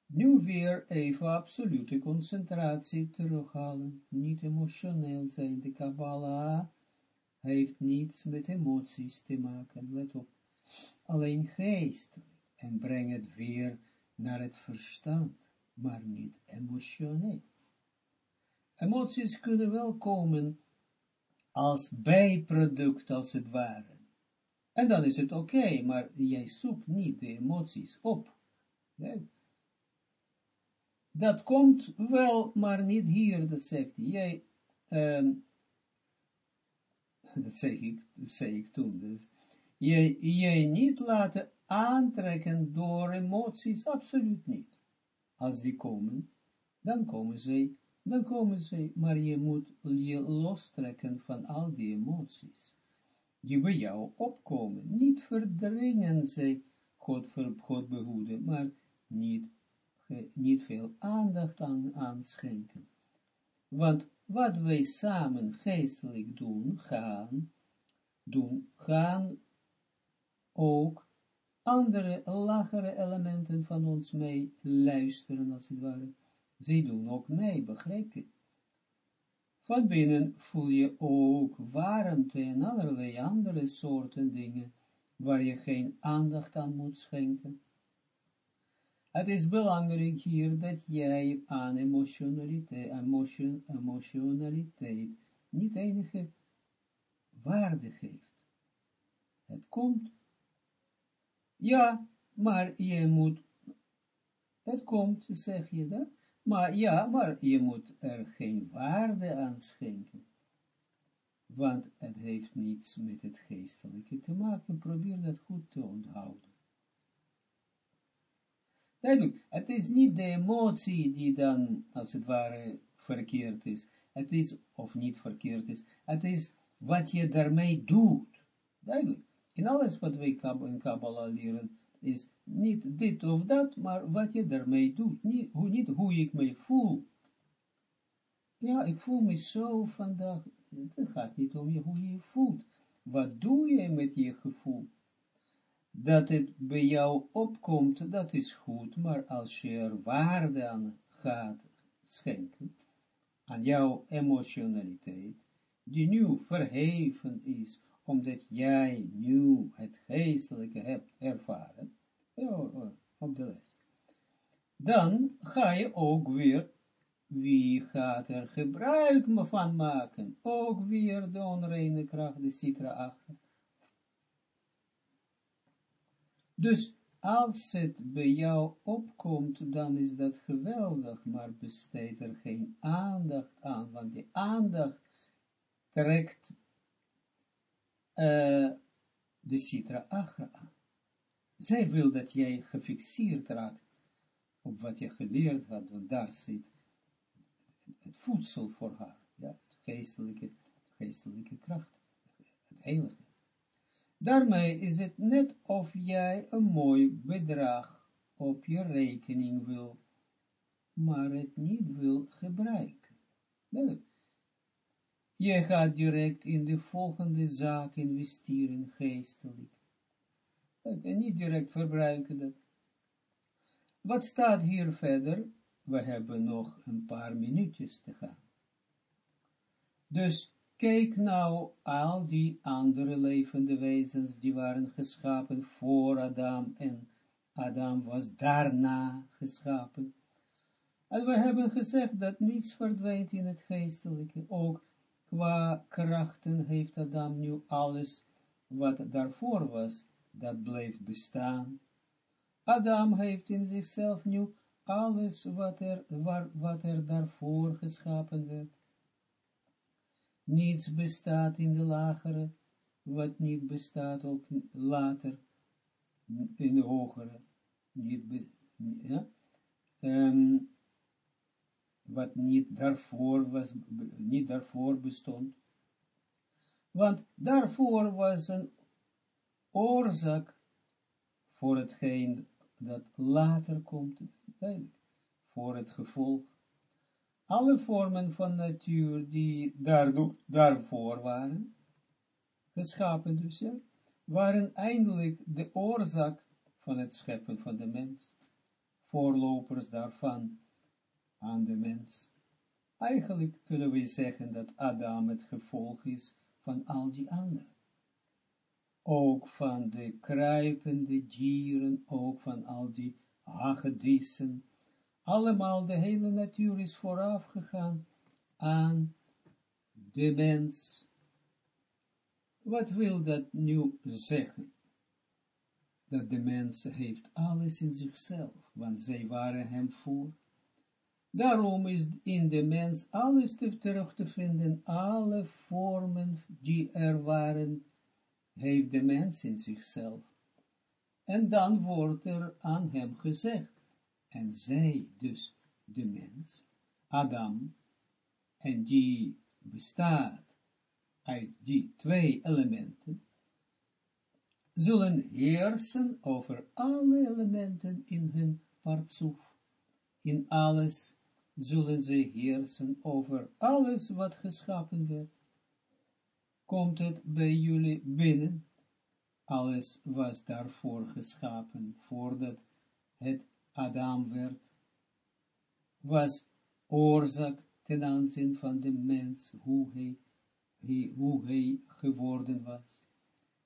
Nu weer even absolute concentratie terughalen, niet emotioneel zijn. De Kabbalah heeft niets met emoties te maken, let op. Alleen geest en breng het weer naar het verstand, maar niet emotioneel. Emoties kunnen wel komen als bijproduct, als het ware. En dan is het oké, maar jij zoekt niet de emoties op. Dat komt wel, maar niet hier, dat zegt hij. Jij, um, dat zeg ik, zei ik toen, dus. Jij, jij niet laten aantrekken door emoties, absoluut niet. Als die komen, dan komen ze, dan komen ze, maar je moet je lostrekken van al die emoties, die bij jou opkomen. Niet verdringen ze, God, God behoeden, maar niet, niet veel aandacht aan, aan schenken. Want wat wij samen geestelijk doen, gaan, doen, gaan ook andere lagere elementen van ons mee luisteren, als het ware. Zij doen ook mee, begrijp je? Van binnen voel je ook warmte en allerlei andere soorten dingen, waar je geen aandacht aan moet schenken. Het is belangrijk hier dat jij aan emotionaliteit, emotion, emotionaliteit niet enige waarde geeft. Het komt ja, maar je moet, het komt, zeg je dat, maar ja, maar je moet er geen waarde aan schenken, want het heeft niets met het geestelijke te maken, probeer dat goed te onthouden. Duidelijk, het is niet de emotie die dan, als het ware, verkeerd is, het is, of niet verkeerd is, het is wat je daarmee doet, duidelijk. In alles wat wij in Kabbalah leren, is niet dit of dat, maar wat je daarmee doet. Niet hoe, hoe ik me voel. Ja, ik voel me zo vandaag. Het gaat niet om je, hoe je je voelt. Wat doe je met je gevoel? Dat het bij jou opkomt, dat is goed, maar als je er waarde aan gaat schenken, aan jouw emotionaliteit, die nu verheven is, omdat jij nu het geestelijke hebt ervaren, op de les, dan ga je ook weer, wie gaat er gebruik van maken, ook weer de onreine kracht, de citra achter. Dus als het bij jou opkomt, dan is dat geweldig, maar besteed er geen aandacht aan, want die aandacht trekt uh, de Sitra Achra aan. Zij wil dat jij gefixeerd raakt op wat je geleerd had, want daar zit het voedsel voor haar, ja, geestelijke, geestelijke kracht, het heilige. Daarmee is het net of jij een mooi bedrag op je rekening wil, maar het niet wil gebruiken. Nee, je gaat direct in de volgende zaak investeren, geestelijk. En niet direct verbruiken. Wat staat hier verder? We hebben nog een paar minuutjes te gaan. Dus kijk nou al die andere levende wezens, die waren geschapen voor Adam en Adam was daarna geschapen. En we hebben gezegd dat niets verdwijnt in het geestelijke, ook qua krachten heeft Adam nu alles wat daarvoor was, dat blijft bestaan. Adam heeft in zichzelf nu alles wat er, daarvoor geschapen werd. Niets bestaat in de lagere, wat niet bestaat ook later in de hogere. Niet, ja? Um, wat niet daarvoor was, niet daarvoor bestond. Want daarvoor was een oorzaak voor hetgeen dat later komt, voor het gevolg. Alle vormen van natuur die daardoor, daarvoor waren, geschapen dus, ja, waren eindelijk de oorzaak van het scheppen van de mens, voorlopers daarvan aan de mens. Eigenlijk kunnen we zeggen dat Adam het gevolg is van al die anderen. Ook van de kruipende dieren, ook van al die hagedissen. Allemaal de hele natuur is vooraf gegaan aan de mens. Wat wil dat nu zeggen? Dat de mens heeft alles in zichzelf, want zij waren hem voor. Daarom is in de mens alles te terug te vinden, alle vormen die er waren, heeft de mens in zichzelf. En dan wordt er aan hem gezegd, en zij dus de mens, Adam, en die bestaat uit die twee elementen, zullen heersen over alle elementen in hun partsoef, in alles zullen zij heersen over alles wat geschapen werd. Komt het bij jullie binnen? Alles was daarvoor geschapen, voordat het Adam werd, was oorzaak ten aanzien van de mens, hoe hij, hij, hoe hij geworden was.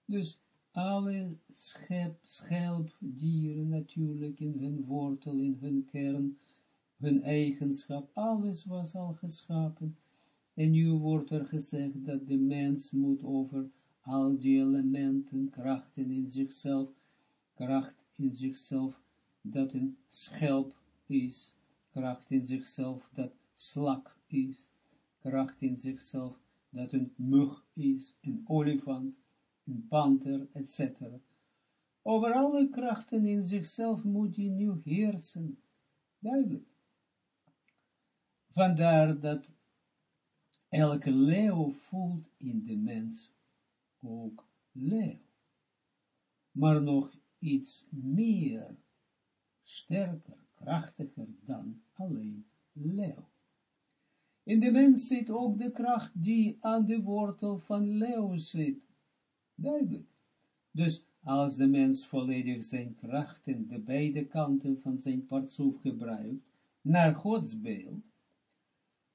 Dus alle schep, schelpdieren natuurlijk in hun wortel, in hun kern, hun eigenschap, alles was al geschapen. En nu wordt er gezegd dat de mens moet over al die elementen, krachten in zichzelf, kracht in zichzelf, dat een schelp is, kracht in zichzelf, dat slak is, kracht in zichzelf, dat een mug is, een olifant, een panter, etc. Over alle krachten in zichzelf moet hij nu heersen. Duidelijk. Vandaar dat elke leeuw voelt in de mens ook leeuw. Maar nog iets meer, sterker, krachtiger dan alleen leeuw. In de mens zit ook de kracht die aan de wortel van leeuw zit. Duidelijk. Dus als de mens volledig zijn krachten, de beide kanten van zijn partsoef gebruikt, naar Gods beeld,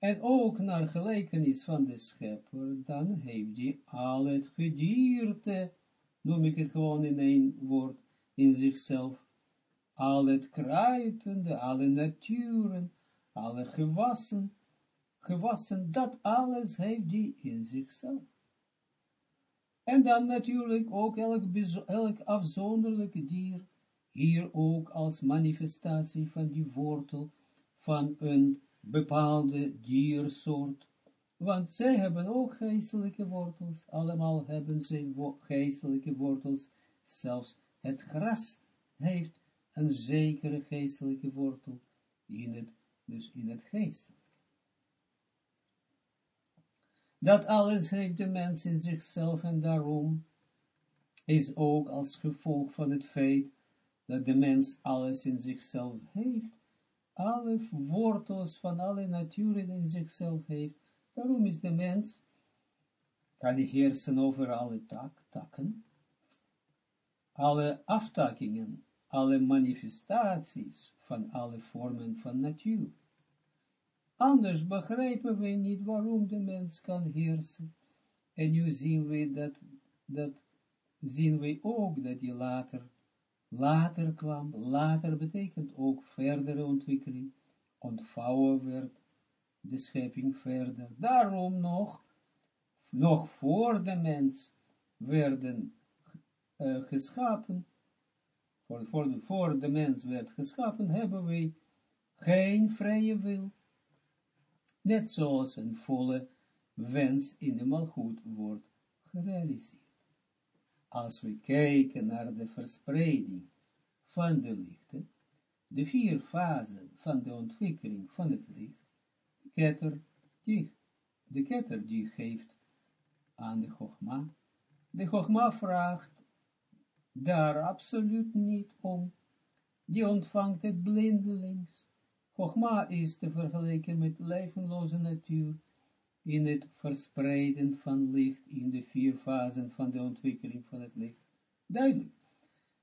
en ook naar gelijkenis van de schepper, dan heeft hij al het gedierte, noem ik het gewoon in één woord, in zichzelf, al het kruipende, alle naturen, alle gewassen, gewassen, dat alles heeft hij in zichzelf. En dan natuurlijk ook elk, elk afzonderlijke dier, hier ook als manifestatie van die wortel van een bepaalde diersoort, want zij hebben ook geestelijke wortels, allemaal hebben zij geestelijke wortels, zelfs het gras heeft een zekere geestelijke wortel in het, dus in het geest. Dat alles heeft de mens in zichzelf en daarom is ook als gevolg van het feit dat de mens alles in zichzelf heeft, alle wortels van alle naturen in zichzelf heeft. Daarom is de mens, kan hij heersen over alle tak, takken, alle aftakingen, alle manifestaties van alle vormen van natuur. Anders begrijpen we niet waarom de mens kan heersen. En nu zien we dat, dat zien we ook dat hij later later kwam, later betekent ook verdere ontwikkeling, ontvouwen werd de schepping verder. Daarom nog, nog voor de mens werden uh, geschapen, voor, voor, de, voor de mens werd geschapen, hebben wij geen vrije wil. Net zoals een volle wens in de malgoed wordt gerealiseerd. Als we kijken naar de verspreiding van de lichten, de vier fasen van de ontwikkeling van het licht, de ketter, die, de die geeft aan de Chogma. De Chogma vraagt daar absoluut niet om. Die ontvangt het blindelings. Chogma is te vergelijken met levenloze natuur in het verspreiden van licht in de vier fasen van de ontwikkeling van het licht. Duidelijk.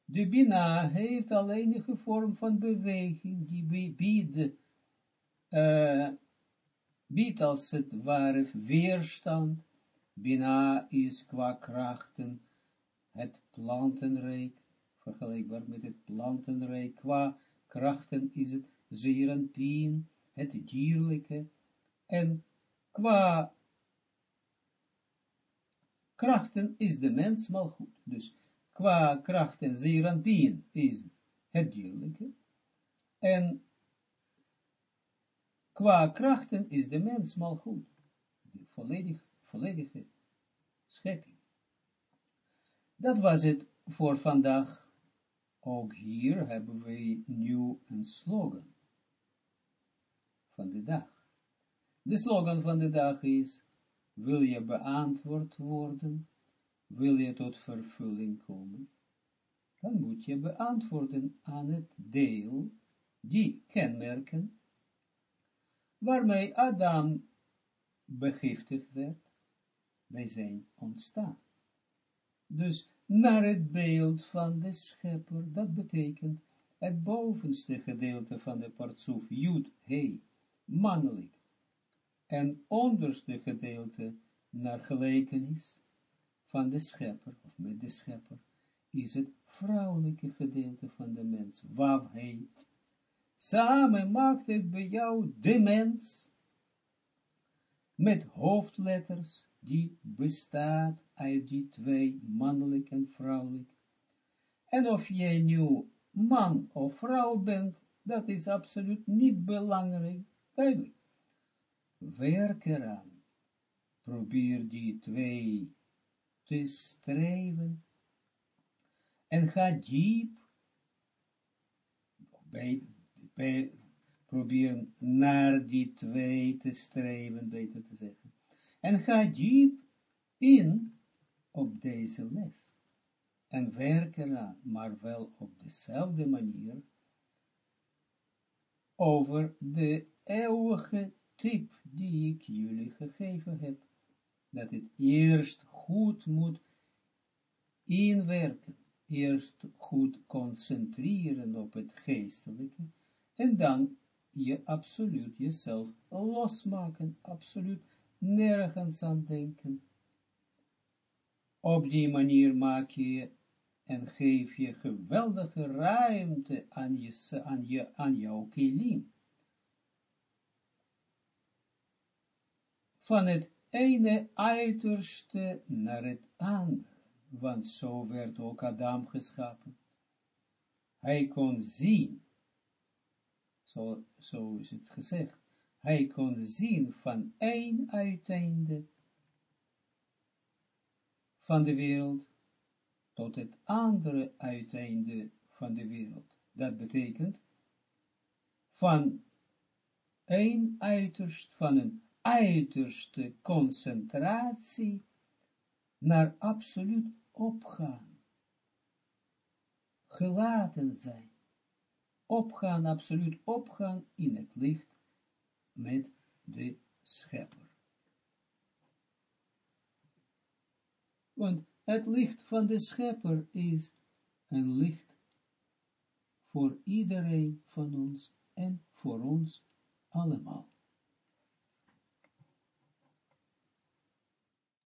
De Bina heeft al enige vorm van beweging, die biedt, uh, biedt als het ware weerstand. Bina is qua krachten het plantenrijk, vergelijkbaar met het plantenrijk, qua krachten is het zeeranpien, het dierlijke, en qua krachten is de mens mal goed. Dus qua krachten zeeranpien is het dierlijke, en qua krachten is de mens mal goed. De volledig, volledige schepping. Dat was het voor vandaag. Ook hier hebben we nu een slogan van de dag. De slogan van de dag is, wil je beantwoord worden, wil je tot vervulling komen, dan moet je beantwoorden aan het deel, die kenmerken, waarmee Adam begiftigd werd. Bij zijn ontstaan. Dus naar het beeld van de schepper, dat betekent het bovenste gedeelte van de partsoef, Jud, He, mannelijk, en onderste gedeelte naar gelijkenis van de schepper, of met de schepper, is het vrouwelijke gedeelte van de mens, Wav, He. Samen maakt het bij jou de mens, met hoofdletters, die bestaat uit die twee, mannelijk en vrouwelijk. En of jij nu man of vrouw bent, dat is absoluut niet belangrijk, duidelijk. Werk eraan. Probeer die twee te streven. En ga diep probeer naar die twee te streven, beter te zeggen en ga diep in op deze les. En werk eraan, maar wel op dezelfde manier, over de eeuwige tip die ik jullie gegeven heb, dat het eerst goed moet inwerken, eerst goed concentreren op het geestelijke, en dan je absoluut jezelf losmaken, absoluut nergens aan denken. Op die manier maak je en geef je geweldige ruimte aan, je, aan, je, aan jouw kilim. Van het ene uiterste naar het andere, want zo werd ook Adam geschapen. Hij kon zien, zo, zo is het gezegd, hij kon zien van één uiteinde van de wereld tot het andere uiteinde van de wereld. Dat betekent van één uiterst, van een uiterste concentratie naar absoluut opgaan. Gelaten zijn. Opgaan, absoluut opgaan in het licht met de schepper. Want het licht van de schepper is een licht voor iedereen van ons en voor ons allemaal.